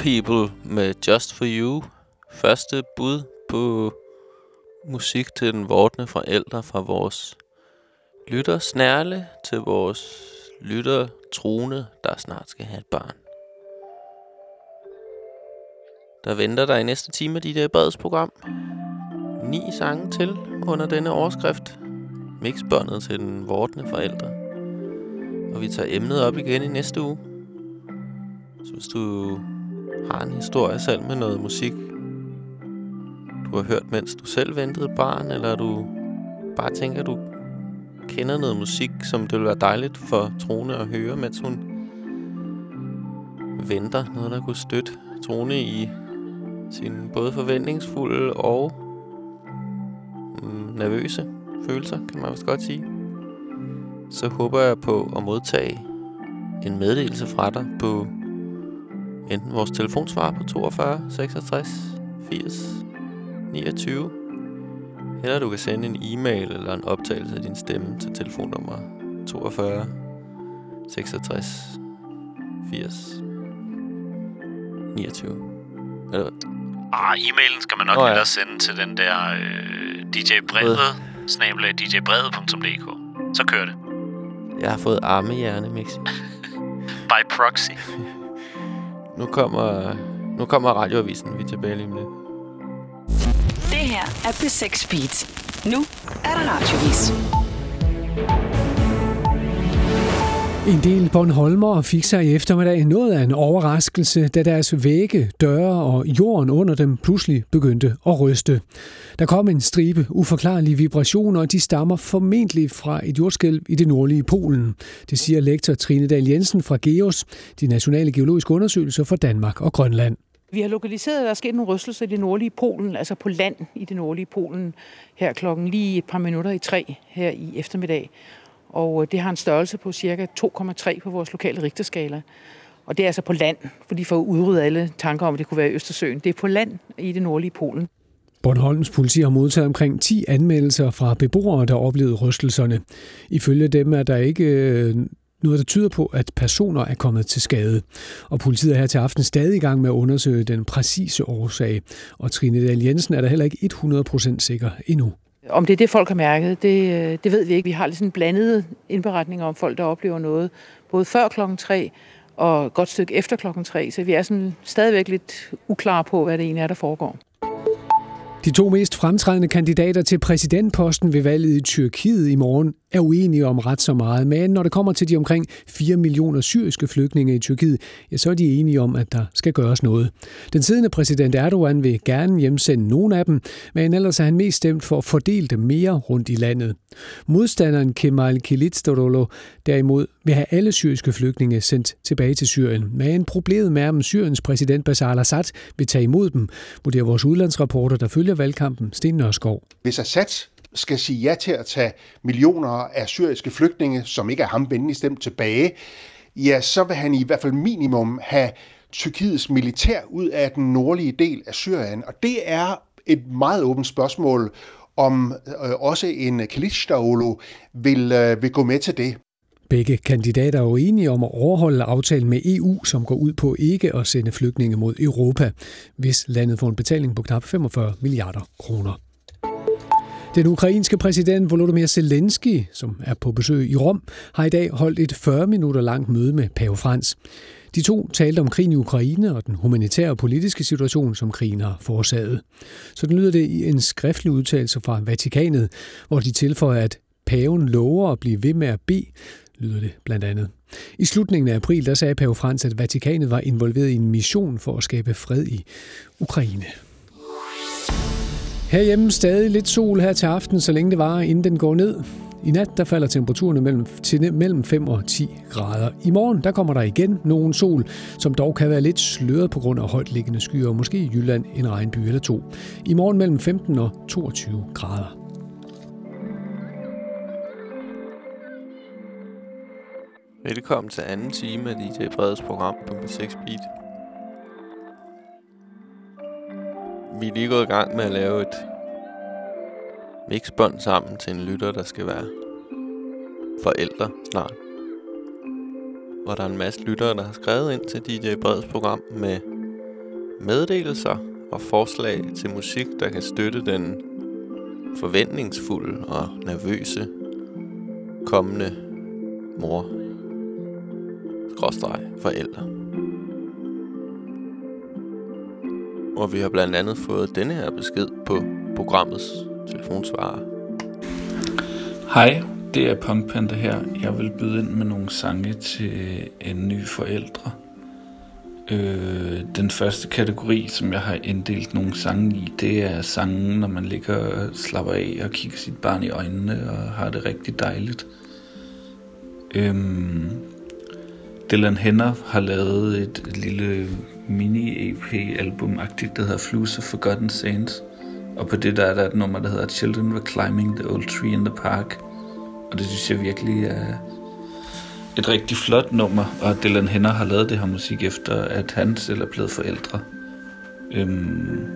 People med Just For You. Første bud på musik til den vortne forældre fra vores lytter Snærle til vores lytter Trone, der snart skal have et barn. Der venter der i næste time de der Breds program. Ni sange til under denne overskrift. Mixbåndet til den vortne forældre. Og vi tager emnet op igen i næste uge. Så hvis du har en historie selv med noget musik, du har hørt, mens du selv ventede barn, eller du bare tænker, du kender noget musik, som det ville være dejligt for Trone at høre, mens hun venter. Noget, der kunne støtte Trone i sin både forventningsfulde og mm, nervøse følelser, kan man vist godt sige. så håber jeg på at modtage en meddelelse fra dig på enten vores telefonsvar på 42 66 80 29, eller du kan sende en e-mail eller en optagelse af din stemme til telefonnummer 42 66 80 29. Eller, Ah, e-mailen skal man nok Nå ja. sende til den der øh, DJ Brede, snabelag djbrede.dk. Så kører det. jeg har fået armehjerne, Mixi. By proxy. Nu kommer, nu kommer radioavisen. Vi er tilbage lige om lidt. Det her er P6 Beat. Nu er der radiovis. En del Bornholmer fik sig i eftermiddag noget af en overraskelse, da deres vægge, døre og jorden under dem pludselig begyndte at ryste. Der kom en stribe uforklarlige vibrationer, og de stammer formentlig fra et jordskælv i det nordlige Polen. Det siger lektor Trine Dahl Jensen fra GEOS, de nationale geologiske undersøgelser for Danmark og Grønland. Vi har lokaliseret, at der er sket nogle rystelser i det nordlige Polen, altså på land i det nordlige Polen, her klokken lige et par minutter i tre her i eftermiddag. Og øh, det har en størrelse på cirka 2,3 på vores lokale rigterskala. Og det er altså på land, fordi for at udrydde alle tanker om, at det kunne være i Østersøen. Det er på land i det nordlige Polen. Bornholms politi har modtaget omkring 10 anmeldelser fra beboere, der oplevede rystelserne. Ifølge dem er der ikke øh, noget, der tyder på, at personer er kommet til skade. Og politiet er her til aften stadig i gang med at undersøge den præcise årsag. Og Trine Dahl Jensen er der heller ikke 100% sikker endnu. Om det er det, folk har mærket, det, øh, det ved vi ikke. Vi har lidt sådan blandede indberetninger om folk, der oplever noget, både før klokken 3 og et godt stykke efter klokken 3. Så vi er sådan stadigvæk lidt uklare på, hvad det egentlig er, der foregår. De to mest fremtrædende kandidater til præsidentposten ved valget i Tyrkiet i morgen er uenige om ret så meget. Men når det kommer til de omkring 4 millioner syriske flygtninge i Tyrkiet, ja, så er de enige om, at der skal gøres noget. Den siddende præsident Erdogan vil gerne hjemsende nogle af dem, men ellers er han mest stemt for at fordele dem mere rundt i landet. Modstanderen Kemal Kılıçdaroğlu derimod vil have alle syriske flygtninge sendt tilbage til Syrien. Men problemet er, om Syriens præsident Bashar al-Assad vil tage imod dem, vurderer vores udlandsrapporter, der følger valgkampen, Sten Nørskov. Hvis Assad skal sige ja til at tage millioner af syriske flygtninge, som ikke er ham venlig stemt tilbage, ja, så vil han i hvert fald minimum have Tyrkiets militær ud af den nordlige del af Syrien. Og det er et meget åbent spørgsmål, om øh, også en Kılıçdaroğlu vil, øh, vil gå med til det. Begge kandidater er jo enige om at overholde aftalen med EU, som går ud på ikke at sende flygtninge mod Europa, hvis landet får en betaling på knap 45 milliarder kroner. Den ukrainske præsident Volodymyr Zelensky, som er på besøg i Rom, har i dag holdt et 40 minutter langt møde med Pave Frans. De to talte om krigen i Ukraine og den humanitære og politiske situation, som krigen har forårsaget. Så den lyder det i en skriftlig udtalelse fra Vatikanet, hvor de tilføjer, at paven lover at blive ved med at bede, lyder det blandt andet. I slutningen af april der sagde pave Frans, at Vatikanet var involveret i en mission for at skabe fred i Ukraine. Herhjemme stadig lidt sol her til aften, så længe det var, inden den går ned. I nat der falder temperaturen mellem, til mellem 5 og 10 grader. I morgen der kommer der igen nogen sol, som dog kan være lidt sløret på grund af højt liggende skyer, og måske i Jylland en regnby eller to. I morgen mellem 15 og 22 grader. Velkommen til anden time af DJ Breds program på 6 Beat. Vi er lige gået i gang med at lave et mixbånd sammen til en lytter, der skal være forældre snart. Hvor der er en masse lyttere, der har skrevet ind til DJ Breds program med meddelelser og forslag til musik, der kan støtte den forventningsfulde og nervøse kommende mor forældre. Og vi har blandt andet fået denne her besked på programmets telefonsvarer. Hej, det er Punkpanda her. Jeg vil byde ind med nogle sange til en ny forældre. Øh, den første kategori, som jeg har inddelt nogle sange i, det er sange, når man ligger og slapper af og kigger sit barn i øjnene og har det rigtig dejligt. Øhm, Dylan Henner har lavet et, et lille mini-EP-album-agtigt, der hedder Flues of Forgotten Saints. Og på det der er der et nummer, der hedder Children Were Climbing the Old Tree in the Park. Og det synes jeg virkelig er et rigtig flot nummer, og Dylan Henner har lavet det her musik efter, at han selv er blevet forældre. Øhm,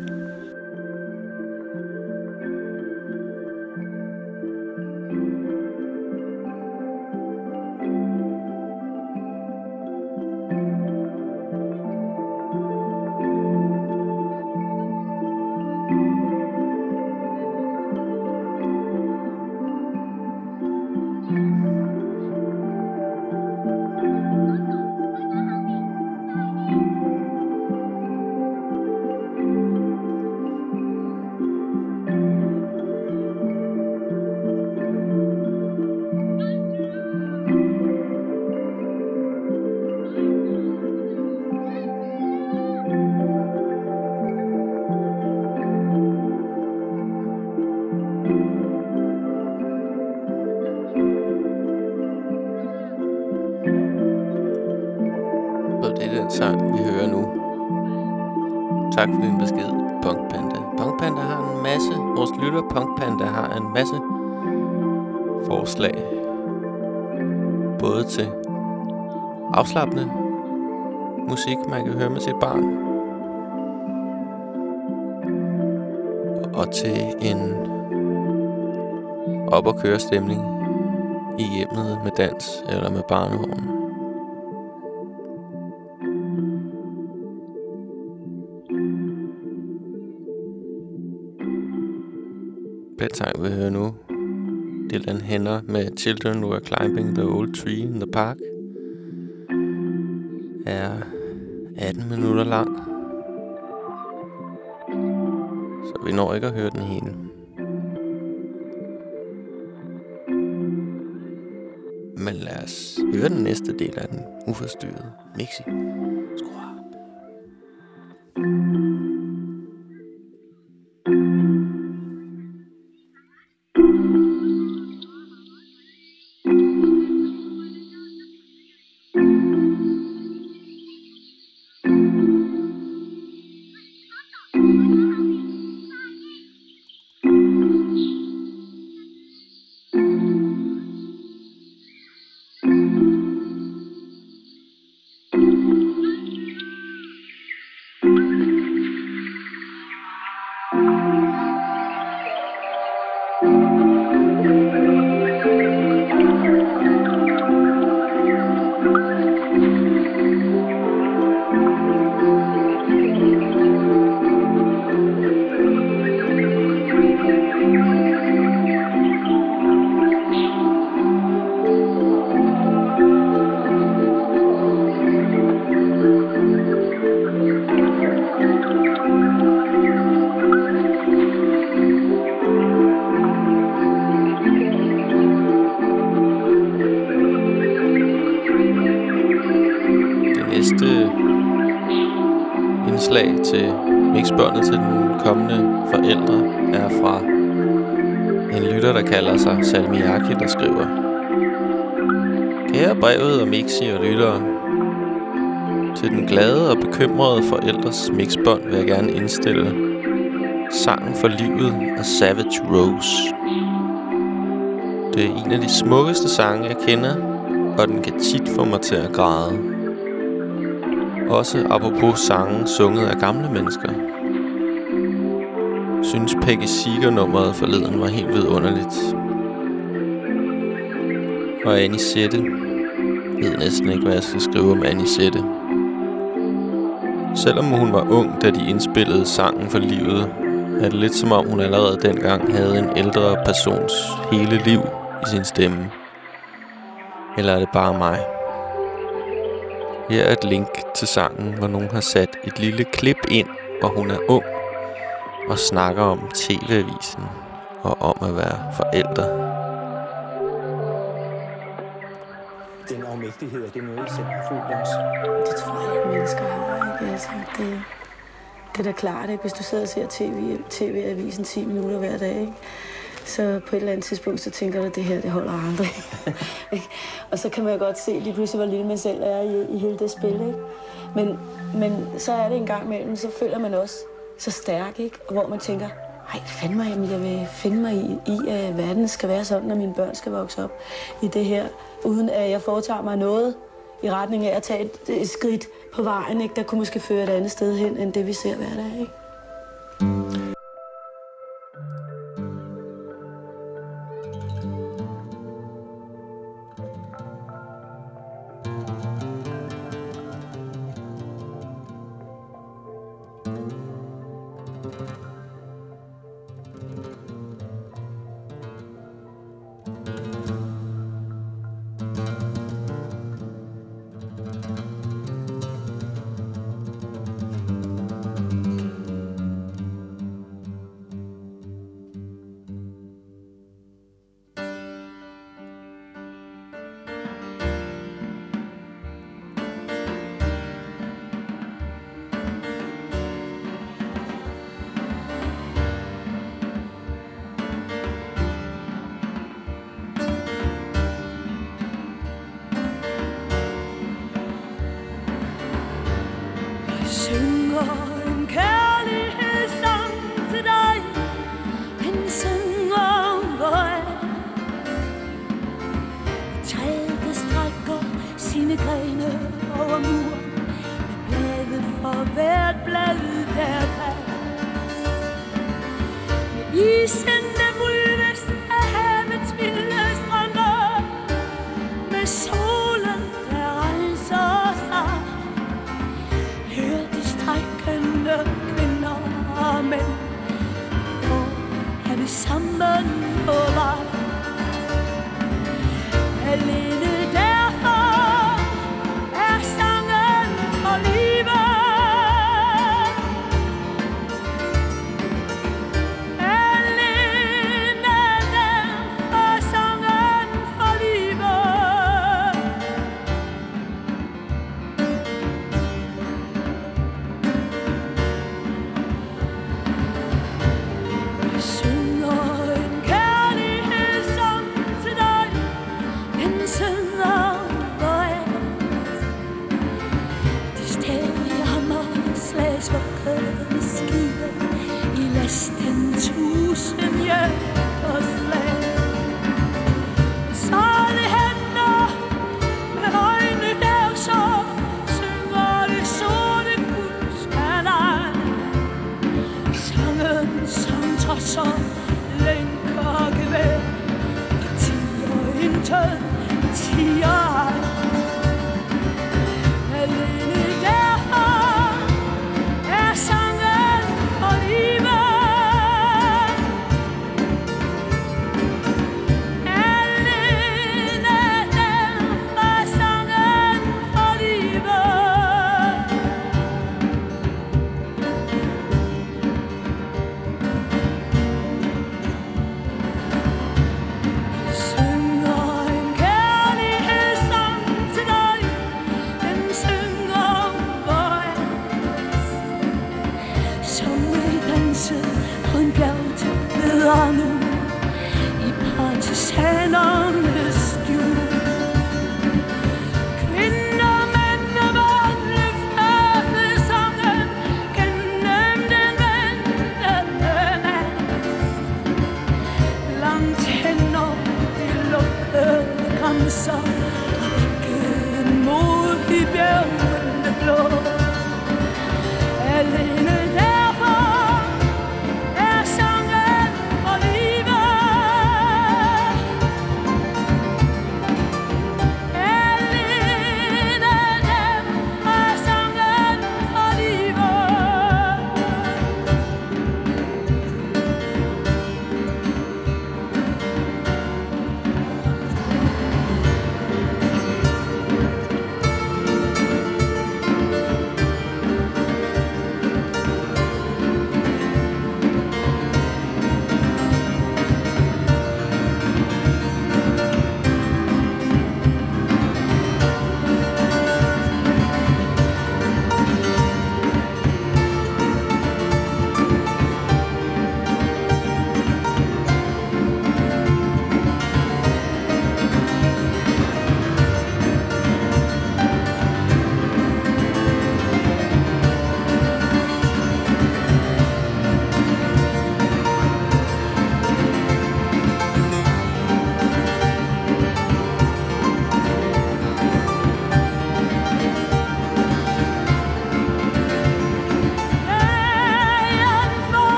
Tak for din besked, Punk Panda. Punk Panda har en masse, vores lytter Punk Panda har en masse forslag. Både til afslappende musik, man kan høre med sit barn. Og til en op- og køre stemning i hjemmet med dans eller med barnevognen. Bedtime, vi hører nu, Dylan Henner med Children Were Climbing the Old Tree in the Park, er 18 minutter lang. Så vi når ikke at høre den hele. Men lad os høre den næste del af den uforstyrrede mixi. Indstille Sangen for livet af Savage Rose. Det er en af de smukkeste sange, jeg kender, og den kan tit få mig til at græde. Også apropos sange sunget af gamle mennesker. Synes Peggy Seeger-nummeret forleden var helt vidunderligt. Og Anisette ved næsten ikke, hvad jeg skal skrive om Anisette. Selvom hun var ung, da de indspillede sangen for livet, er det lidt som om hun allerede dengang havde en ældre persons hele liv i sin stemme. Eller er det bare mig? Her er et link til sangen, hvor nogen har sat et lille klip ind, hvor hun er ung og snakker om TV-avisen og om at være forældre. Den afmægtighed, er det noget, I selv har følt os. Det tror jeg, at mennesker har, jeg sagde, det, det er da klart, at hvis du sidder og ser tv, tv-avisen 10 minutter hver dag, ikke? så på et eller andet tidspunkt, så tænker du, at det her, det holder aldrig. og så kan man jo godt se lige pludselig, hvor lille man selv er i, i hele det spil. Ikke? Men, men så er det en gang imellem, så føler man også så stærk, ikke? Og hvor man tænker, ej, fandme mig, jeg vil finde mig i, i, at verden skal være sådan, at mine børn skal vokse op i det her, uden at jeg foretager mig noget, i retning af at tage et, et skridt på vejen, ikke, der kunne måske føre et andet sted hen, end det vi ser hver dag. Ikke?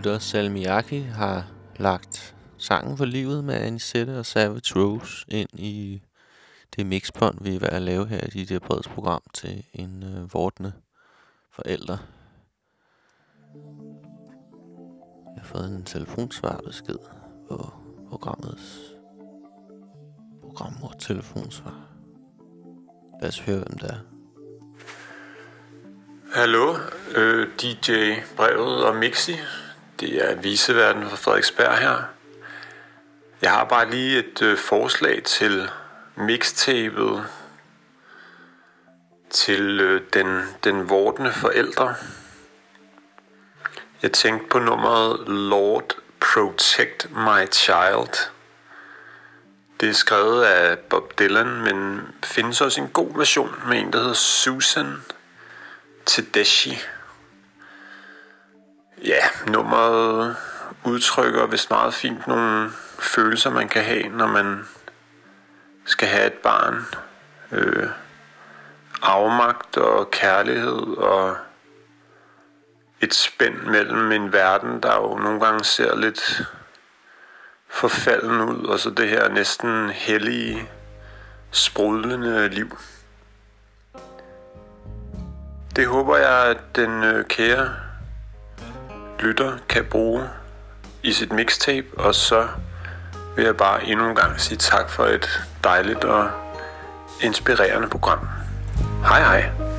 Lytter Salmiaki har lagt sangen for livet med Anisette og Savage Rose ind i det mixbånd, vi er ved at lave her i det Breds program til en øh, vortende forælder. Jeg har fået en telefonsvarbesked på programmets programmord telefonsvar. Lad os høre, hvem det er. Hallo, øh, DJ Brevet og Mixi. Det er viseverden fra Frederiksberg her. Jeg har bare lige et øh, forslag til mixtapet til øh, den, den vortende forældre. Jeg tænkte på nummeret Lord Protect My Child. Det er skrevet af Bob Dylan, men findes også en god version med en, der hedder Susan Tedeschi. Ja, nummeret udtrykker vist meget fint nogle følelser, man kan have, når man skal have et barn. Øh, afmagt og kærlighed og et spænd mellem en verden, der jo nogle gange ser lidt forfalden ud, og så det her næsten hellige, sprudlende liv. Det håber jeg, at den øh, kære lytter kan bruge i sit mixtape, og så vil jeg bare endnu en gang sige tak for et dejligt og inspirerende program. Hej hej.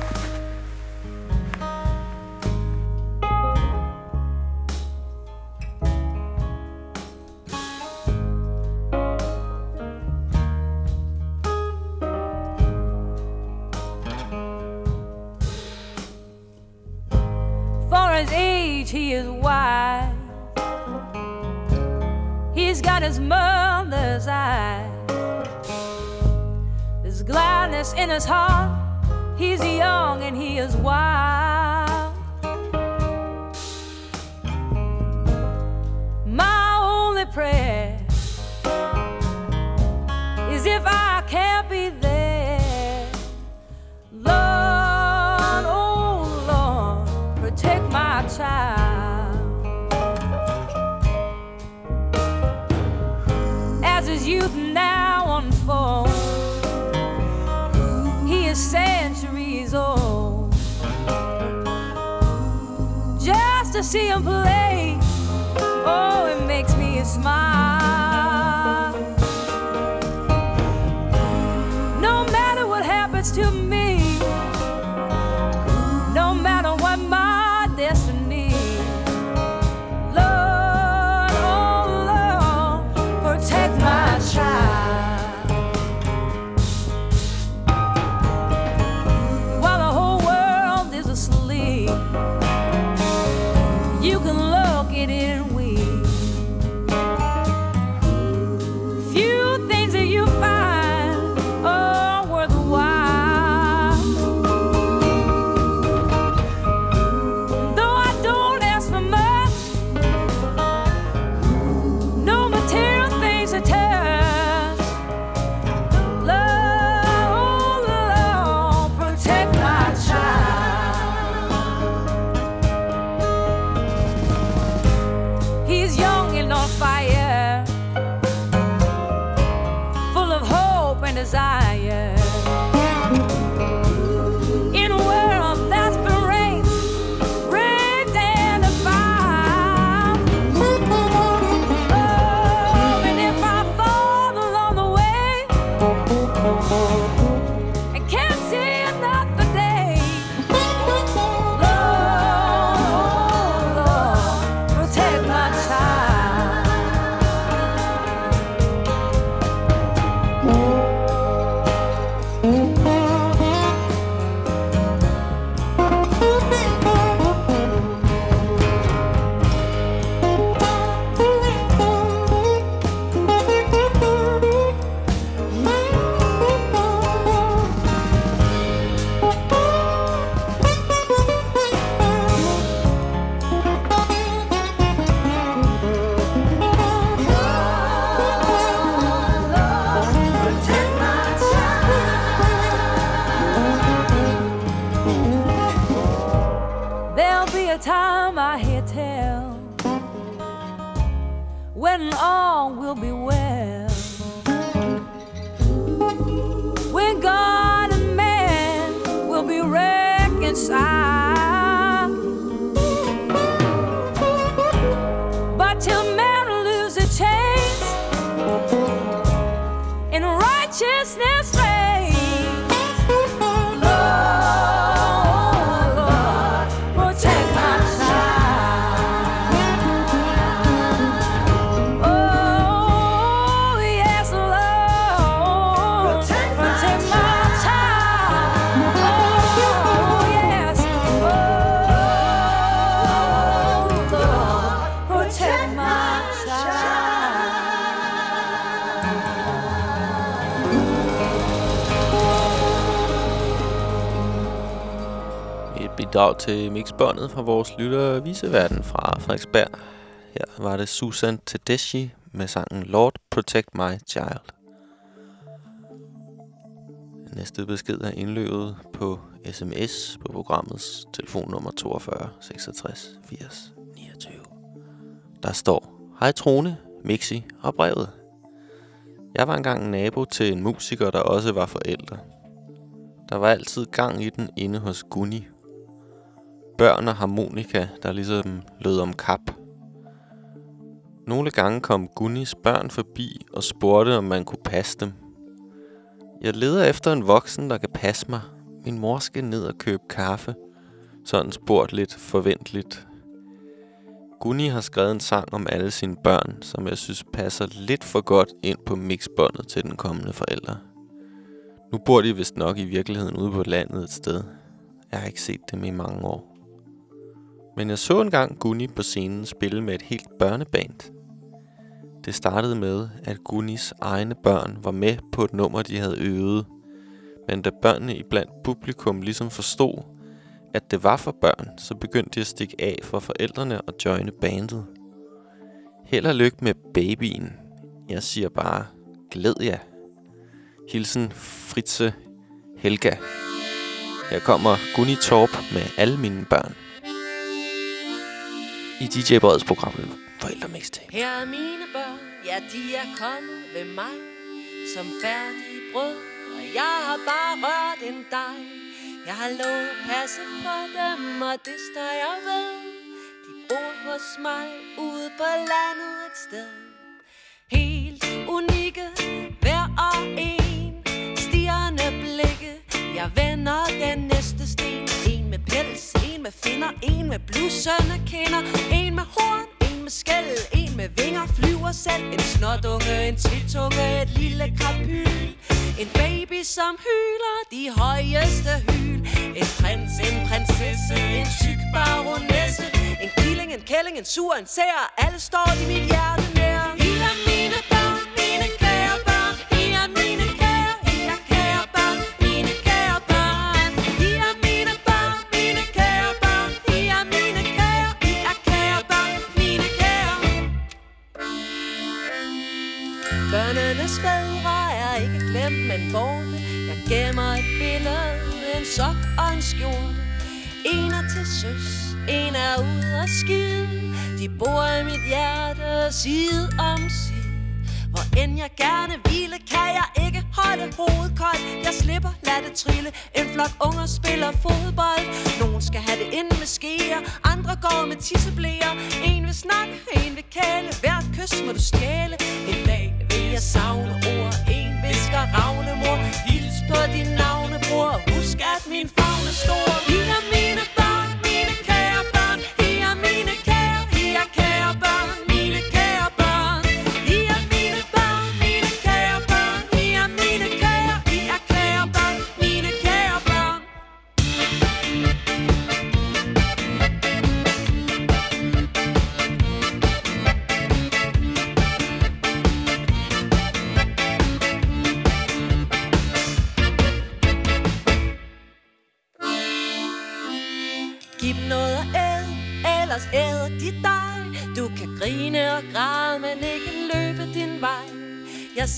inside. Bidrag til mixbåndet fra vores lytter Viseverden fra Frederiksberg. Her var det Susan Tedeschi med sangen Lord Protect My Child. Næste besked er indløbet på sms på programmets telefonnummer 42 66 80 29. Der står, Hej Trone, Mixi og brevet. Jeg var engang nabo til en musiker, der også var forældre. Der var altid gang i den inde hos Gunni. Børn og harmonika, der ligesom lød om kap. Nogle gange kom Gunnis børn forbi og spurgte, om man kunne passe dem. Jeg leder efter en voksen, der kan passe mig. Min mor skal ned og købe kaffe. Sådan spurgt lidt forventeligt. Gunni har skrevet en sang om alle sine børn, som jeg synes passer lidt for godt ind på mixbåndet til den kommende forælder. Nu bor de vist nok i virkeligheden ude på landet et sted. Jeg har ikke set dem i mange år. Men jeg så engang Gunni på scenen spille med et helt børneband. Det startede med, at Gunnis egne børn var med på et nummer, de havde øvet. Men da børnene iblandt publikum ligesom forstod, at det var for børn, så begyndte de at stikke af for forældrene og joine bandet. Held og lykke med babyen. Jeg siger bare, glæd jer. Hilsen Fritze Helga. Her kommer Gunni Torp med alle mine børn. I DJ Breds program. Forældre Mixtape. Her er mine børn, ja de er kommet ved mig. Som færdige brød, og jeg har bare rørt en dej. Jeg har lovet at passe på dem, og det står jeg ved. De bor hos mig ude på landet et sted. Helt unikke, hver og en. Stirrende blikke, jeg vender den næste sten en med finder, en med blusende kender, En med horn, en med skæld, en med vinger flyver selv. En snotunge, en tviltunge, et lille krapyl. En baby som hyler de højeste hyl. En prins, en prinsesse, en syg baronesse. En killing, en kælling, en sur, en sær. Alle står i mit hjerte sok og en skjorte. En er til søs, en er ude at skide. De bor i mit hjerte side om side. Hvor end jeg gerne ville, kan jeg ikke holde hovedet koldt. Jeg slipper, lad det trille. En flok unger spiller fodbold. Nogen skal have det ind med skeer Andre går med tisseblæer En vil snakke, en vil kæle. Hvert kys må du stjæle. En dag vil jeg savne ord En visker ravnemor Hils på din navnebror. Husk at min favn er stor. Vi er mine børn,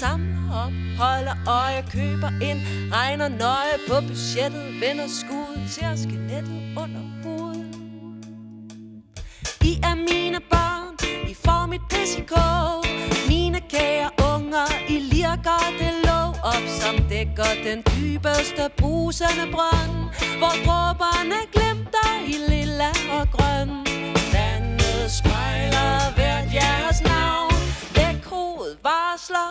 samme hop Holder øje, køber ind Regner nøje på budgettet Vender skuden til at skelettet under huden. I er mine børn I får mit PCK Mine kære unger I lirker det lov op Som dækker den dybeste brusende brønd. Hvor dråberne glemter i lilla og grøn. Vandet spejler hvert jeres navn. Læk varsler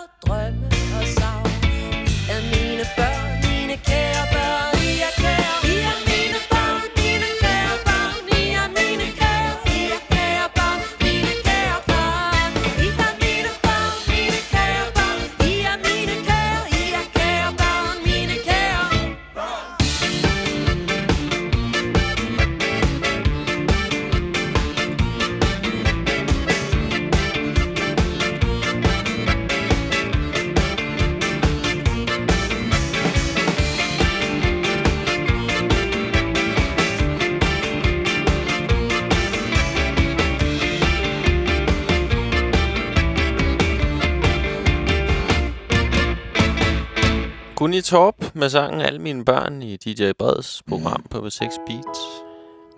Gunni Torp med sangen Alle mine børn i DJ Breds program på V6 Beat.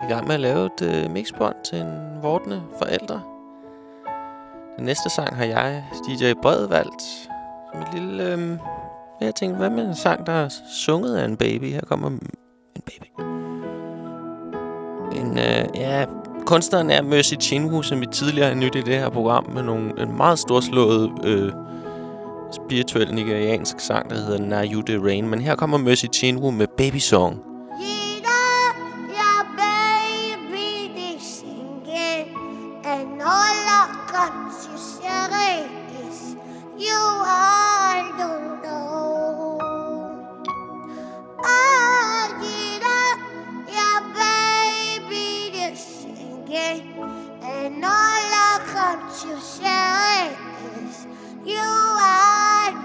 Vi er i gang med at lave et øh, mixbånd til en vortende forældre. Den næste sang har jeg, DJ Bred, valgt som et lille... Øh, jeg tænkte, hvad med en sang, der er sunget af en baby? Her kommer en baby. En, øh, ja, kunstneren er Mercy Chinwoo, som vi tidligere har nyt i det her program, med nogle, en meget storslået øh, spirituel nigeriansk sang, der hedder Na You The Rain. Men her kommer Mercy Chinwo med Baby Song. Yeah, baby, sing and all I come to say is you are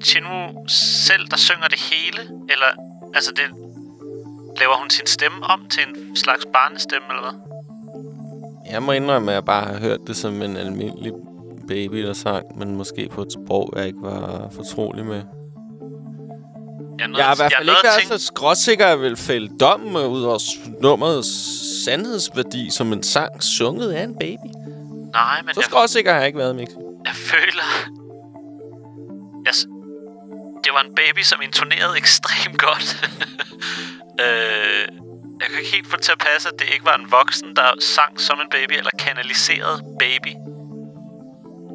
Chinwo selv, der synger det hele? Eller... Altså, det... Laver hun sin stemme om til en slags barnestemme, eller hvad? Jeg må indrømme, at jeg bare har hørt det som en almindelig baby, der sang, men måske på et sprog, jeg ikke var fortrolig med. Jeg, Jeg har i hvert fald ikke været så skråsikker, at jeg vil fælde dommen ud over nummerets sandhedsværdi som en sang sunget af en baby. Nej, men Så jeg, skråsikker har jeg ikke været, Mix. jeg føler... Jeg, det var en baby, som intonerede ekstremt godt. øh, jeg kan ikke helt få det til at passe, at det ikke var en voksen, der sang som en baby, eller kanaliserede baby.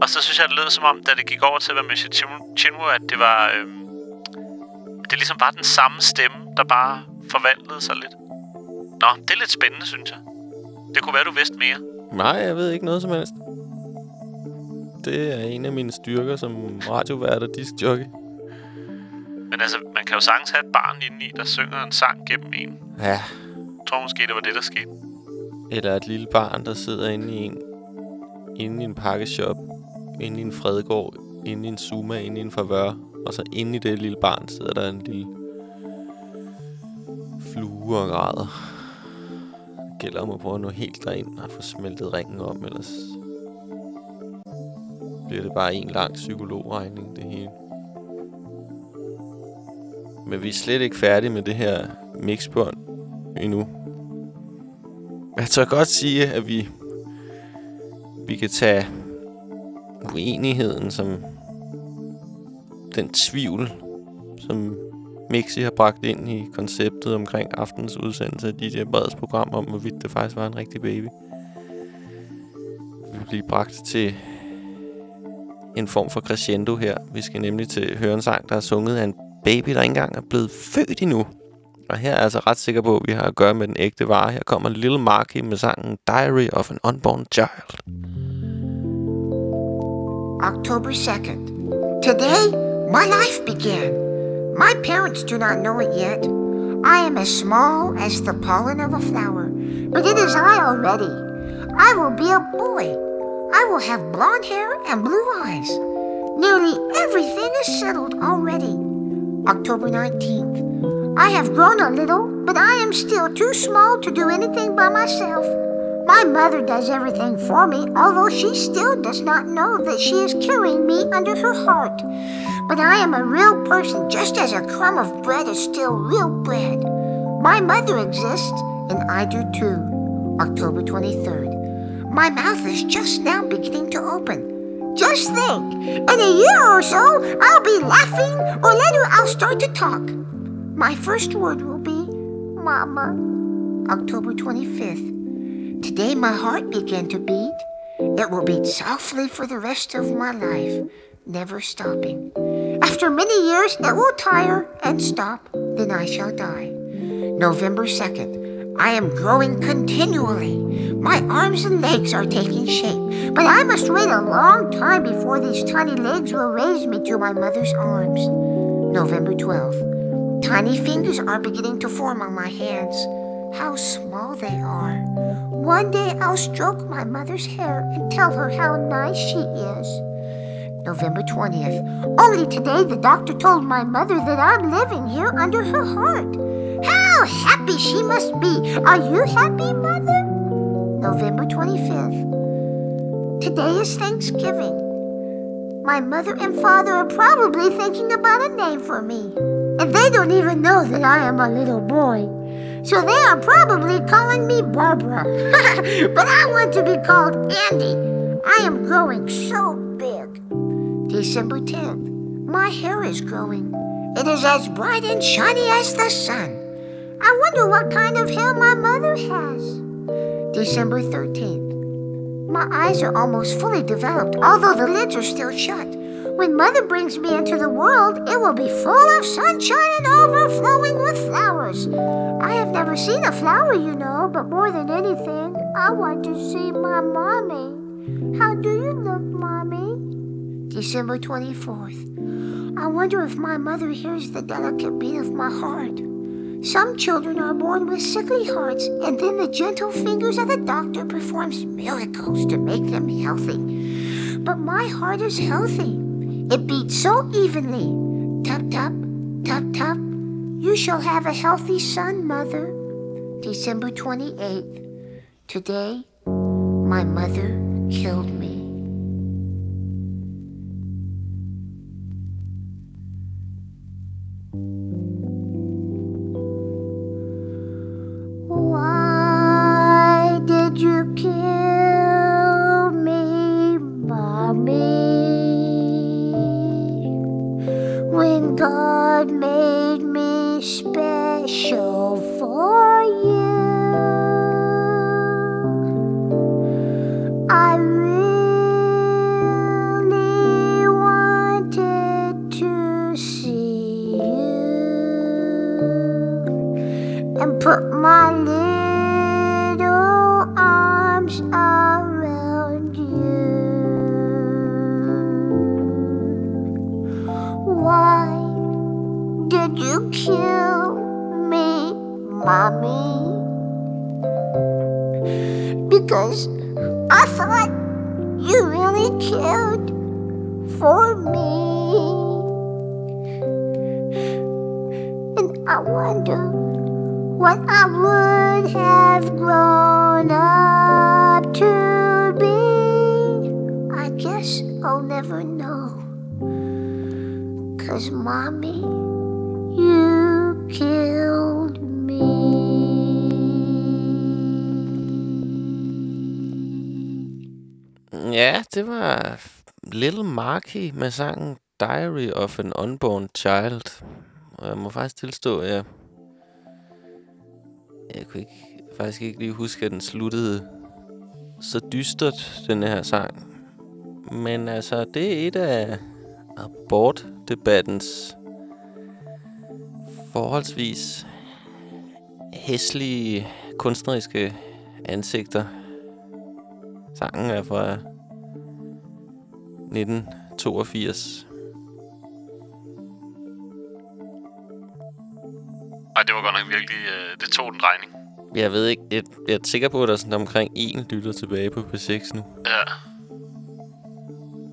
Og så synes jeg, det lød som om, da det gik over til at være Monsieur Chinwo, at det var... Øh, at det ligesom var den samme stemme, der bare forvandlede sig lidt. Nå, det er lidt spændende, synes jeg. Det kunne være, du vidste mere. Nej, jeg ved ikke noget som helst. Det er en af mine styrker som radiovært og discjockey. Men altså, man kan jo sagtens have et barn indeni, der synger en sang gennem en. Ja. Jeg tror måske, det var det, der skete. Eller et lille barn, der sidder inde i en, inde i en pakkeshop, inde i en fredegård, inde i en Zuma, inde i en favør. Og så inde i det lille barn sidder der en lille flue og græder. Det gælder om at prøve at nå helt derind og få smeltet ringen om, ellers bliver det bare en lang psykologregning, det hele. Men vi er slet ikke færdige med det her mixbånd endnu. Jeg tør godt sige, at vi, vi kan tage uenigheden som den tvivl, som Mixi har bragt ind i konceptet omkring aftens udsendelse af DJ Breds program om, hvorvidt det faktisk var en rigtig baby. Vi bliver bragt til en form for crescendo her. Vi skal nemlig til høre en sang, der er sunget af en baby, der ikke engang er blevet født endnu. Og her er jeg altså ret sikker på, at vi har at gøre med den ægte vare. Her kommer Little Marky med sangen Diary of an Unborn Child. October 2nd. Today, my life began. My parents do not know it yet. I am as small as the pollen of a flower, but it is I already. I will be a boy. I will have blonde hair and blue eyes. Nearly everything is settled already. October 19th. I have grown a little, but I am still too small to do anything by myself. My mother does everything for me, although she still does not know that she is carrying me under her heart. But I am a real person, just as a crumb of bread is still real bread. My mother exists, and I do too. October 23rd. My mouth is just now beginning to open. Just think, in a year or so, I'll be laughing, or later I'll start to talk. My first word will be Mama. October 25th. Today my heart began to beat. It will beat softly for the rest of my life, never stopping. After many years, it will tire and stop, then I shall die. November 2nd. I am growing continually. My arms and legs are taking shape, but I must wait a long time before these tiny legs will raise me to my mother's arms. November 12th. Tiny fingers are beginning to form on my hands. How small they are. One day I'll stroke my mother's hair and tell her how nice she is. November 20th. Only today the doctor told my mother that I'm living here under her heart. How happy she must be. Are you happy, Mother? November 25th. Today is Thanksgiving. My mother and father are probably thinking about a name for me. And they don't even know that I am a little boy. So they are probably calling me Barbara. but I want to be called Andy. I am growing so big. December 10th. My hair is growing. It is as bright and shiny as the sun. I wonder what kind of hair my mother has. December 13th. My eyes are almost fully developed, although the lids are still shut. When mother brings me into the world, it will be full of sunshine and overflowing with flowers. I have never seen a flower, you know, but more than anything, I want to see my mommy. How do you look, mommy? December 24th. I wonder if my mother hears the delicate beat of my heart. Some children are born with sickly hearts, and then the gentle fingers of the doctor performs miracles to make them healthy. But my heart is healthy. It beats so evenly. Tap tap, tap tap. You shall have a healthy son, mother. December 28th. Today, my mother killed me. Med sangen Diary of an Unborn Child. Og jeg må faktisk tilstå, at jeg, jeg kunne ikke, faktisk ikke lige huske, at den sluttede så dystert, den her sang. Men altså, det er et af abortdebattens forholdsvis hæslige kunstneriske ansigter. Sangen er fra 19... 1982. Ej, det var godt nok virkelig... Øh, det tog den regning. Jeg ved ikke, jeg, jeg er sikker på, at der er sådan omkring en lytter tilbage på P6 nu. Ja.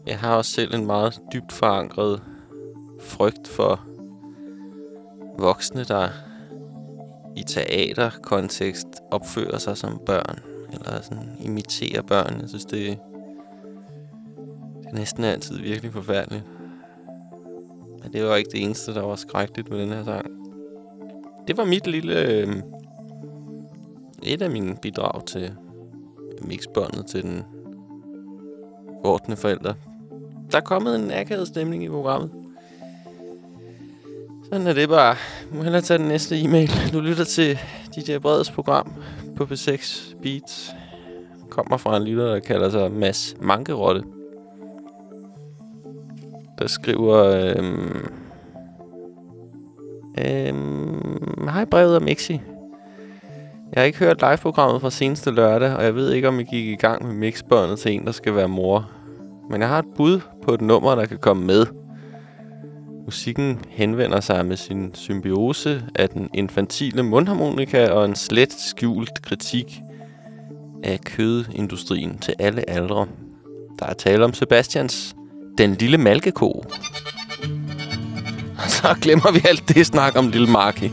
Jeg har også selv en meget dybt forankret frygt for voksne, der i teaterkontekst opfører sig som børn. Eller sådan imiterer børn. Jeg synes, det, næsten altid virkelig forfærdeligt. Men det var ikke det eneste, der var skrækkeligt med den her sang. Det var mit lille... Øh, et af mine bidrag til mixbåndet til den 8. forældre. Der er kommet en akavet stemning i programmet. Sådan er det bare. Jeg må hellere tage den næste e-mail. Du lytter til DJ Breds program på P6 Beats. Kommer fra en lytter, der kalder sig Mads Mankerotte. Der skriver... Øhm, øhm, Hej brevet om Mixi. Jeg har ikke hørt live-programmet fra seneste lørdag, og jeg ved ikke, om I gik i gang med mixbåndet til en, der skal være mor. Men jeg har et bud på et nummer, der kan komme med. Musikken henvender sig med sin symbiose af den infantile mundharmonika og en slet skjult kritik af kødindustrien til alle aldre. Der er tale om Sebastians den Lille Malkeko. Og så glemmer vi alt det snak om Lille Marki.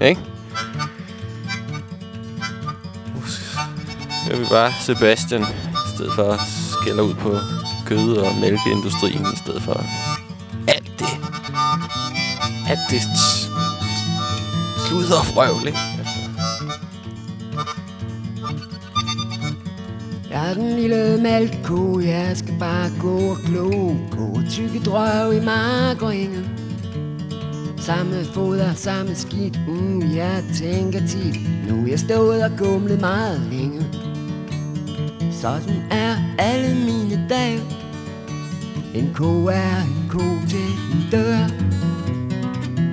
Ikke? Nu er vi bare Sebastian, i stedet for at skælde ud på kød- og mælkeindustrien, i stedet for alt det. Alt det Sluder sludder og frøvl, ikke? Jeg er den lille malkeko, jeg skal bare gå og glo på tykke drøv i mark og enge. Samme foder, samme skidt, mm, jeg tænker tit, nu er jeg stået og gumlet meget længe. Sådan er alle mine dage, en ko er en ko til en dør.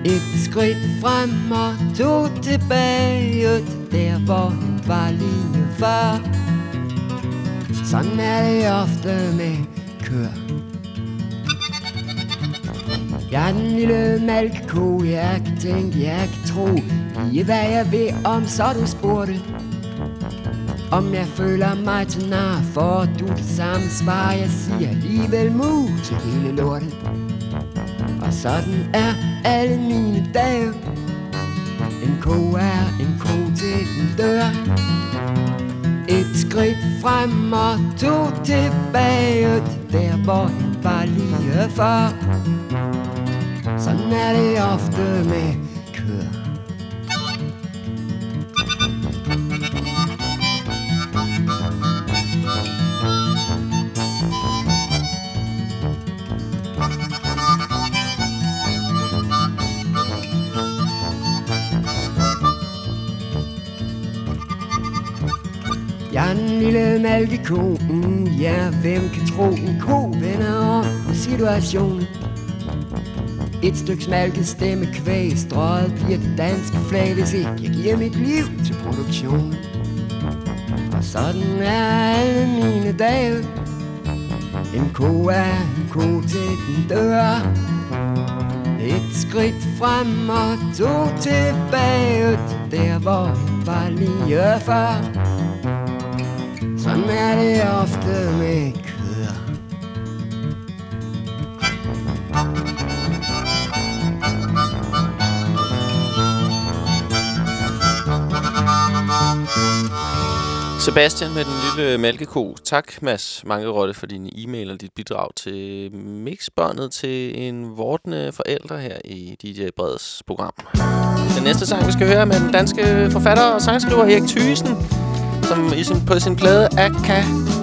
Et skridt frem og to tilbage, til der hvor den var lige før. Sådan er det ofte med køer. Jeg er den lille malkko, jeg kan tænke, jeg kan tro. lige hvad jeg ved om, så du spurgte Om jeg føler mig til nar, for du det samme svar. Jeg siger alligevel mu til hele lortet. Og sådan er alle mine dage. En ko er en ko til den dør. Et skridt frem og to tilbage der hvor han var lige før. Sådan er det ofte med en lille ja, hvem kan tro en ko vender om situationen? Et stykke smalket stemme kvæg, strøget bliver det danske flag, hvis ikke jeg giver mit liv til produktion. Og sådan er alle mine dage. En ko er en ko til den dør. Et skridt frem og to tilbage der, hvor jeg var lige før. Sådan er det ofte med køer. Sebastian med den lille mælkeko. Tak, Mads Mangerotte, for din e-mail og dit bidrag til mixbåndet til en vortende forældre her i DJ Breds program. Den næste sang, vi skal høre, er med den danske forfatter og sangskriver Erik Thysen, som i sin, på sin plade Akka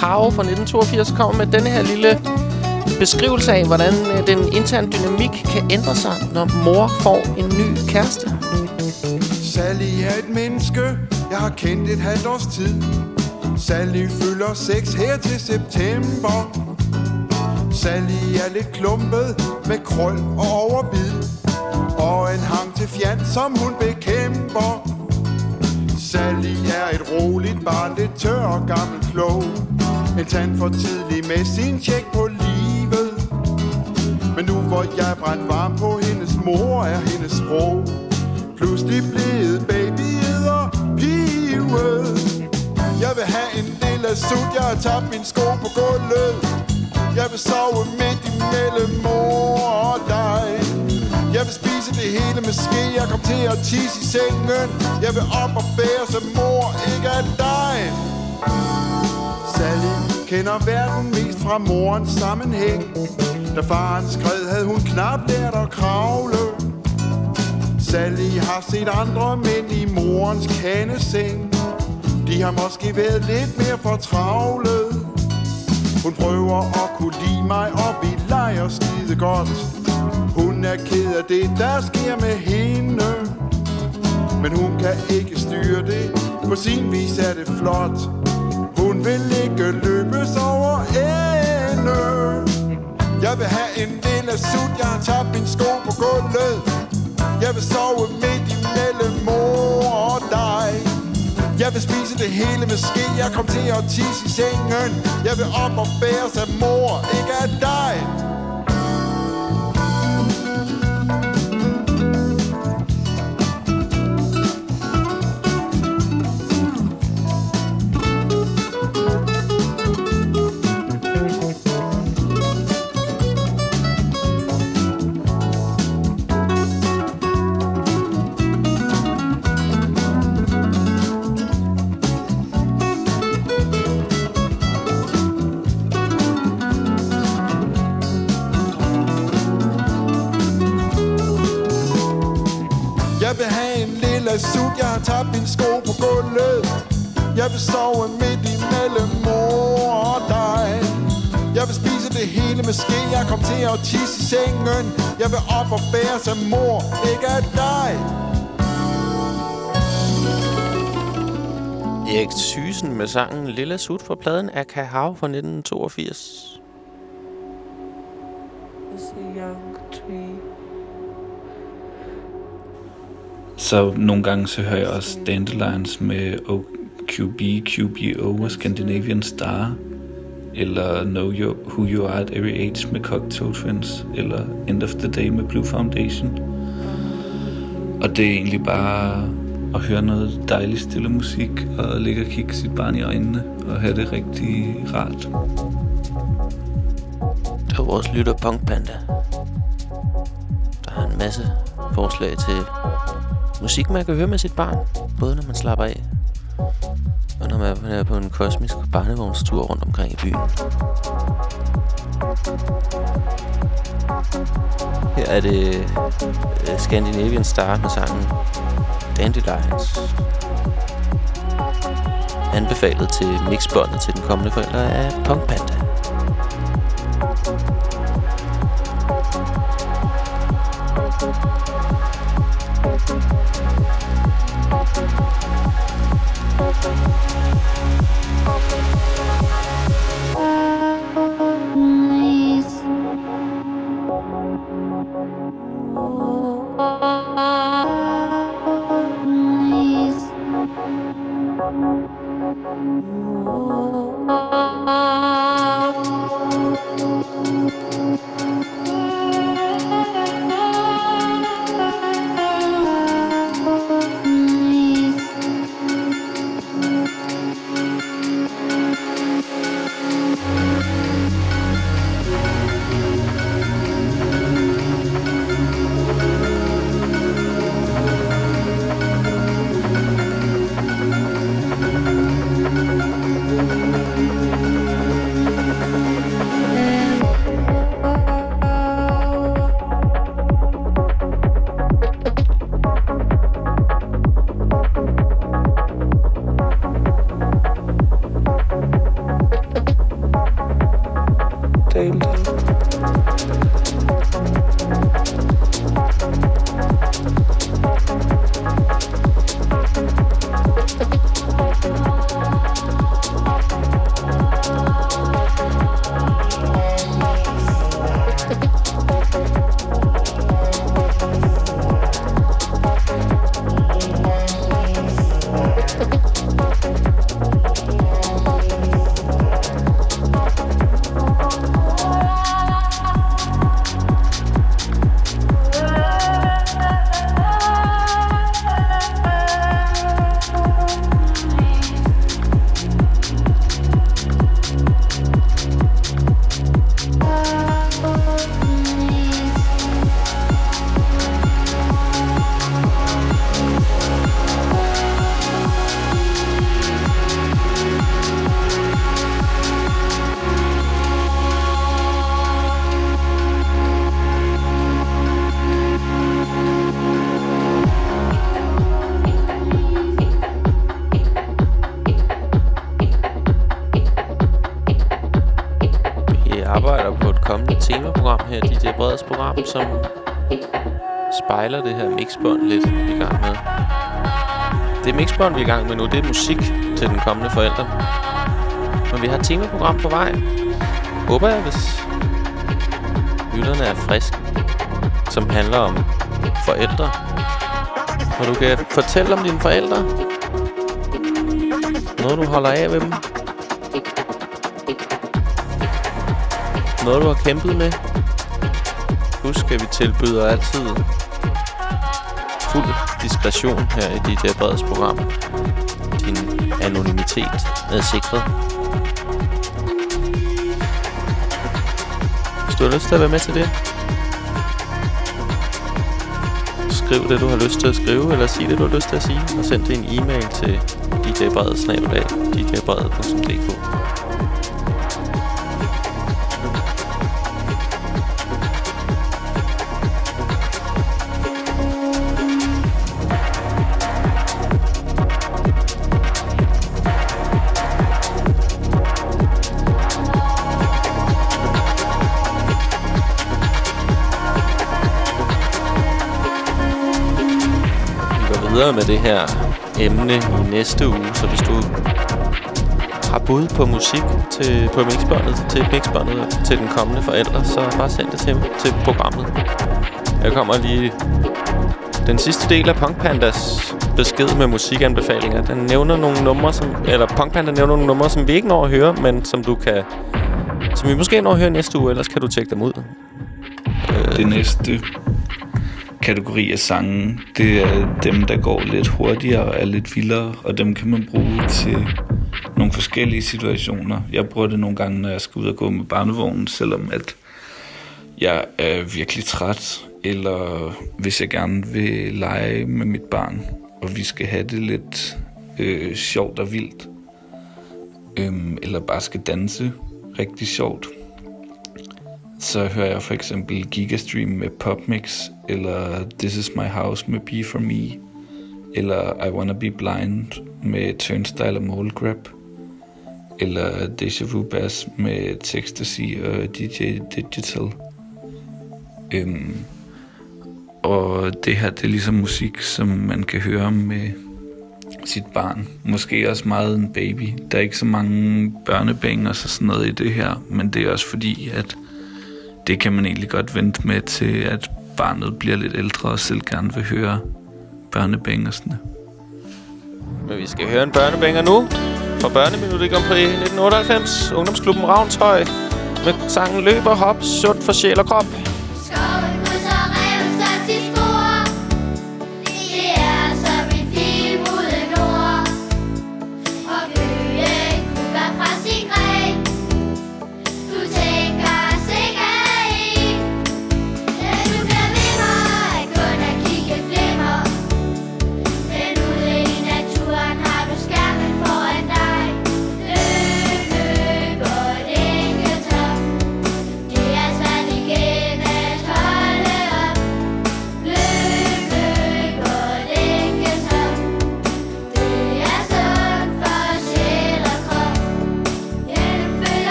Hav fra 1982 kommer med denne her lille beskrivelse af, hvordan øh, den interne dynamik kan ændre sig, når mor får en ny kæreste. Sally er et menneske, jeg har kendt et halvt års tid. Sally fylder 6 her til september. Sally er lidt klumpet med krøl og overbid. Og en hang til fjand, som hun bekæmper. Sally er et roligt barn, det tør og gammel klog. En tand for tidlig med sin tjek på livet. Men nu hvor jeg er brændt varm på hendes mor, er hendes sprog pludselig blevet babyet og pivet. Jeg vil have en del af sut, jeg har tabt min sko på gulvet. Jeg vil sove midt imellem mor og dig. Jeg vil spise det hele med ske, jeg kom til at tisse i sengen. Jeg vil op og bære som mor, ikke af dig. Sally kender verden mest fra morens sammenhæng. Da faren skred, havde hun knap lært at kravle. Sally har set andre mænd i morens kaneseng. De har måske været lidt mere for travle. Hun prøver at kunne lide mig, og vi leger skide godt. Er ked af det, der sker med hende. Men hun kan ikke styre det, på sin vis er det flot. Hun vil ikke løbes over ende. Jeg vil have en del af sut, jeg har tabt min sko på gulvet. Jeg vil sove midt imellem mor og dig. Jeg vil spise det hele med ske, jeg kom til at tisse i sengen. Jeg vil op og bæres af mor, ikke af dig. Vil sove midt imellem mor og dig. Jeg vil spise det hele med ske, jeg kom til at tisse i sengen. Jeg vil op og bære sig mor, ikke af dig. Erik Thysen med sangen Lille Sut fra pladen af Kahav fra 1982. Så nogle gange så hører jeg også Dandelions med QB, QBO og Scandinavian Star. Eller Know you, Who You Are at Every Age med Cocktail Twins. Eller End of the Day med Blue Foundation. Og og det er egentlig bare at høre noget dejlig stille musik, og ligge og kigge sit barn i øjnene, og have det rigtig rart. Det var vores lytter Punk Panda. Der har en masse forslag til musik, man kan høre med sit barn. Både når man slapper af, og når man er på en kosmisk barnevognstur rundt omkring i byen. Her er det øh, Scandinavian Star med sangen Dandelions. Anbefalet til mixbåndet til den kommende forælder af Punk Panda. Spejler det her mixbånd lidt, i gang med. Det mixbånd, vi er i gang med nu, det er musik til den kommende forældre. Men vi har et temaprogram på vej. Håber jeg, hvis lytterne er friske, som handler om forældre. Og du kan fortælle om dine forældre. Noget, du holder af ved dem. Noget, du har kæmpet med. Husk, at vi tilbyder altid fuld diskretion her i DJ Breds program. Din anonymitet er sikret. Hvis du har lyst til at være med til det, skriv det, du har lyst til at skrive, eller sig det, du har lyst til at sige, og send det en e-mail til djbred.dk. med det her emne i næste uge, så hvis du har bud på musik til, på mixbåndet, til mixbåndet til den kommende forældre, så bare send det til, til programmet. Jeg kommer lige... Den sidste del af Punk Pandas besked med musikanbefalinger, den nævner nogle numre, som... Eller Punk Panda nævner nogle numre, som vi ikke når at høre, men som du kan... Som vi måske når at høre næste uge, ellers kan du tjekke dem ud. Det næste kategori af sange. Det er dem, der går lidt hurtigere og er lidt vildere, og dem kan man bruge til nogle forskellige situationer. Jeg bruger det nogle gange, når jeg skal ud og gå med barnevognen, selvom at jeg er virkelig træt, eller hvis jeg gerne vil lege med mit barn, og vi skal have det lidt øh, sjovt og vildt, øhm, eller bare skal danse rigtig sjovt, så hører jeg for eksempel Gigastream med Popmix, eller This Is My House med Be For Me, eller I Wanna Be Blind med Turnstile og Mole Grab, eller Deja Vu Bass med Textasy og DJ Digital. Øhm, og det her, det er ligesom musik, som man kan høre med sit barn. Måske også meget en baby. Der er ikke så mange børnebangers og sådan noget i det her, men det er også fordi, at det kan man egentlig godt vente med til, at barnet bliver lidt ældre og selv gerne vil høre børnebangersne. Men vi skal høre en børnebænger nu. Fra Børneminut i Grand Prix 1998. Ungdomsklubben Ravnshøj. Med sangen Løber hop, sundt for sjæl og krop.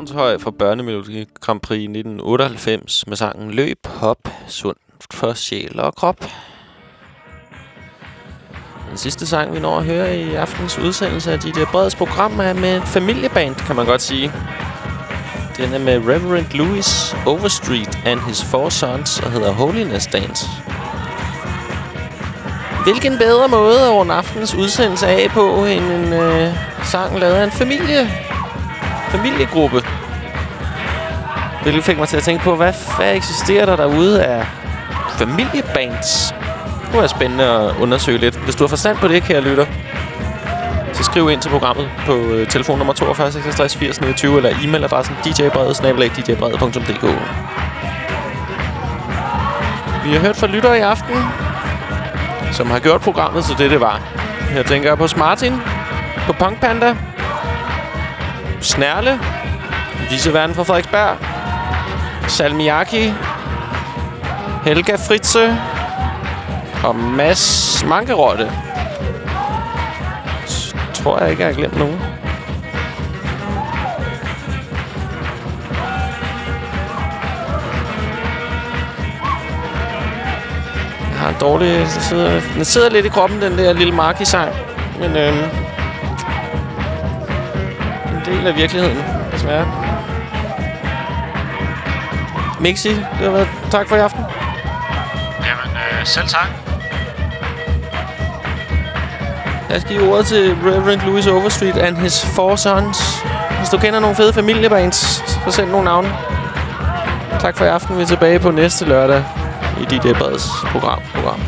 Ravnshøj fra Børnemelodi Grand Prix 1998 med sangen Løb, hop, sund for sjæl og krop. Den sidste sang, vi når at høre i aftens udsendelse af dit Breds program, er med en familieband, kan man godt sige. Den er med Reverend Louis Overstreet and his four sons og hedder Holiness Dance. Hvilken bedre måde at runde aftens udsendelse af på, end en øh, sang lavet af en familie familiegruppe. Hvilket fik mig til at tænke på, hvad, hvad eksisterer der derude af familiebands? Det kunne være spændende at undersøge lidt. Hvis du har forstand på det, kære lytter, så skriv ind til programmet på øh, telefonnummer 42 66 80 29 eller e-mailadressen djbrede.dk. Vi har hørt fra lyttere i aften, som har gjort programmet så det, det var. Her tænker jeg på Martin, på Punk Panda, Snærle, Viseverden fra Frederiksberg, Salmiaki, Helga Fritze og Mads Mankerotte. Tror jeg ikke, jeg har glemt nogen. Jeg har en dårlig... Den sidder, den sidder lidt i kroppen, den der lille Marki-sang. Men øhm, del af virkeligheden, desværre. Mixi, det har været tak for i aften. Jamen, øh, selv tak. Jeg skal give ordet til Reverend Louis Overstreet and his four sons. Hvis du kender nogle fede familiebands, så send nogle navne. Tak for i aften. Vi er tilbage på næste lørdag i DJ Breds program, program,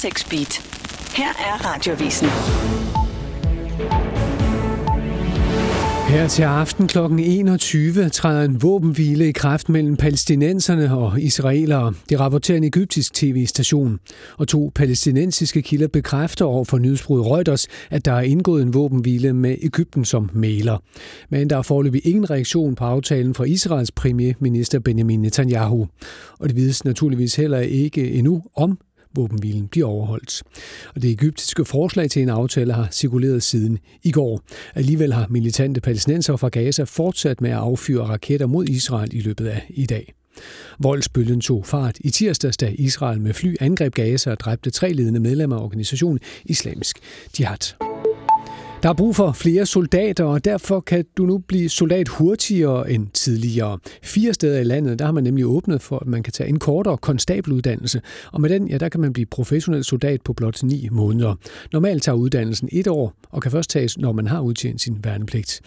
6 Beat. Her er radiovisen. Her til aften kl. 21 træder en våbenhvile i kraft mellem palæstinenserne og israelere. Det rapporterer en egyptisk tv-station. Og to palæstinensiske kilder bekræfter over for nyhedsbruget Reuters, at der er indgået en våbenhvile med Ægypten som maler. Men der er foreløbig ingen reaktion på aftalen fra Israels premierminister Benjamin Netanyahu. Og det vides naturligvis heller ikke endnu, om våbenhvilen bliver overholdt. Og det egyptiske forslag til en aftale har cirkuleret siden i går. Alligevel har militante palæstinenser fra Gaza fortsat med at affyre raketter mod Israel i løbet af i dag. Voldsbølgen tog fart i tirsdags, da Israel med fly angreb Gaza og dræbte tre ledende medlemmer af organisationen Islamisk Jihad. Der er brug for flere soldater, og derfor kan du nu blive soldat hurtigere end tidligere. Fire steder i landet, der har man nemlig åbnet for, at man kan tage en kortere konstabeluddannelse, og med den, ja, der kan man blive professionel soldat på blot 9 måneder. Normalt tager uddannelsen et år, og kan først tages, når man har udtjent sin værnepligt.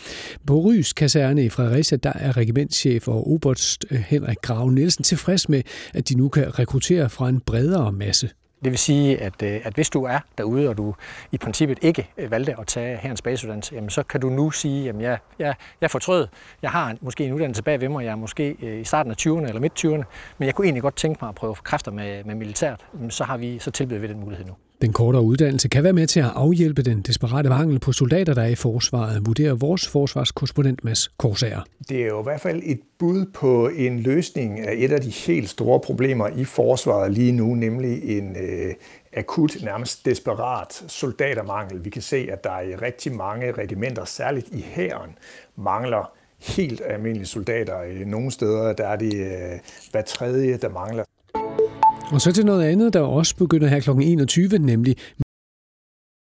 På Rys Kaserne i Fredericia, der er regimentschef og oberst øh, Henrik Grave Nielsen tilfreds med, at de nu kan rekruttere fra en bredere masse. Det vil sige, at, øh, at hvis du er derude, og du i princippet ikke øh, valgte at tage herrens basisuddannelse, jamen så kan du nu sige, at jeg, jeg, jeg fortrød, jeg har måske en uddannelse bag ved mig, jeg er måske øh, i starten af 20'erne eller midt 20'erne, men jeg kunne egentlig godt tænke mig at prøve kræfter med, med militært, så har vi så tilbyder vi den mulighed nu. Den kortere uddannelse kan være med til at afhjælpe den desperate mangel på soldater, der er i forsvaret, vurderer vores forsvarskorrespondent Mads Korsager. Det er jo i hvert fald et bud på en løsning af et af de helt store problemer i forsvaret lige nu, nemlig en øh, akut, nærmest desperat soldatermangel. Vi kan se, at der i rigtig mange regimenter, særligt i hæren, mangler helt almindelige soldater. Øh, nogle steder der er det øh, hver tredje, der mangler. Og så til noget andet, der også begynder her kl. 21, nemlig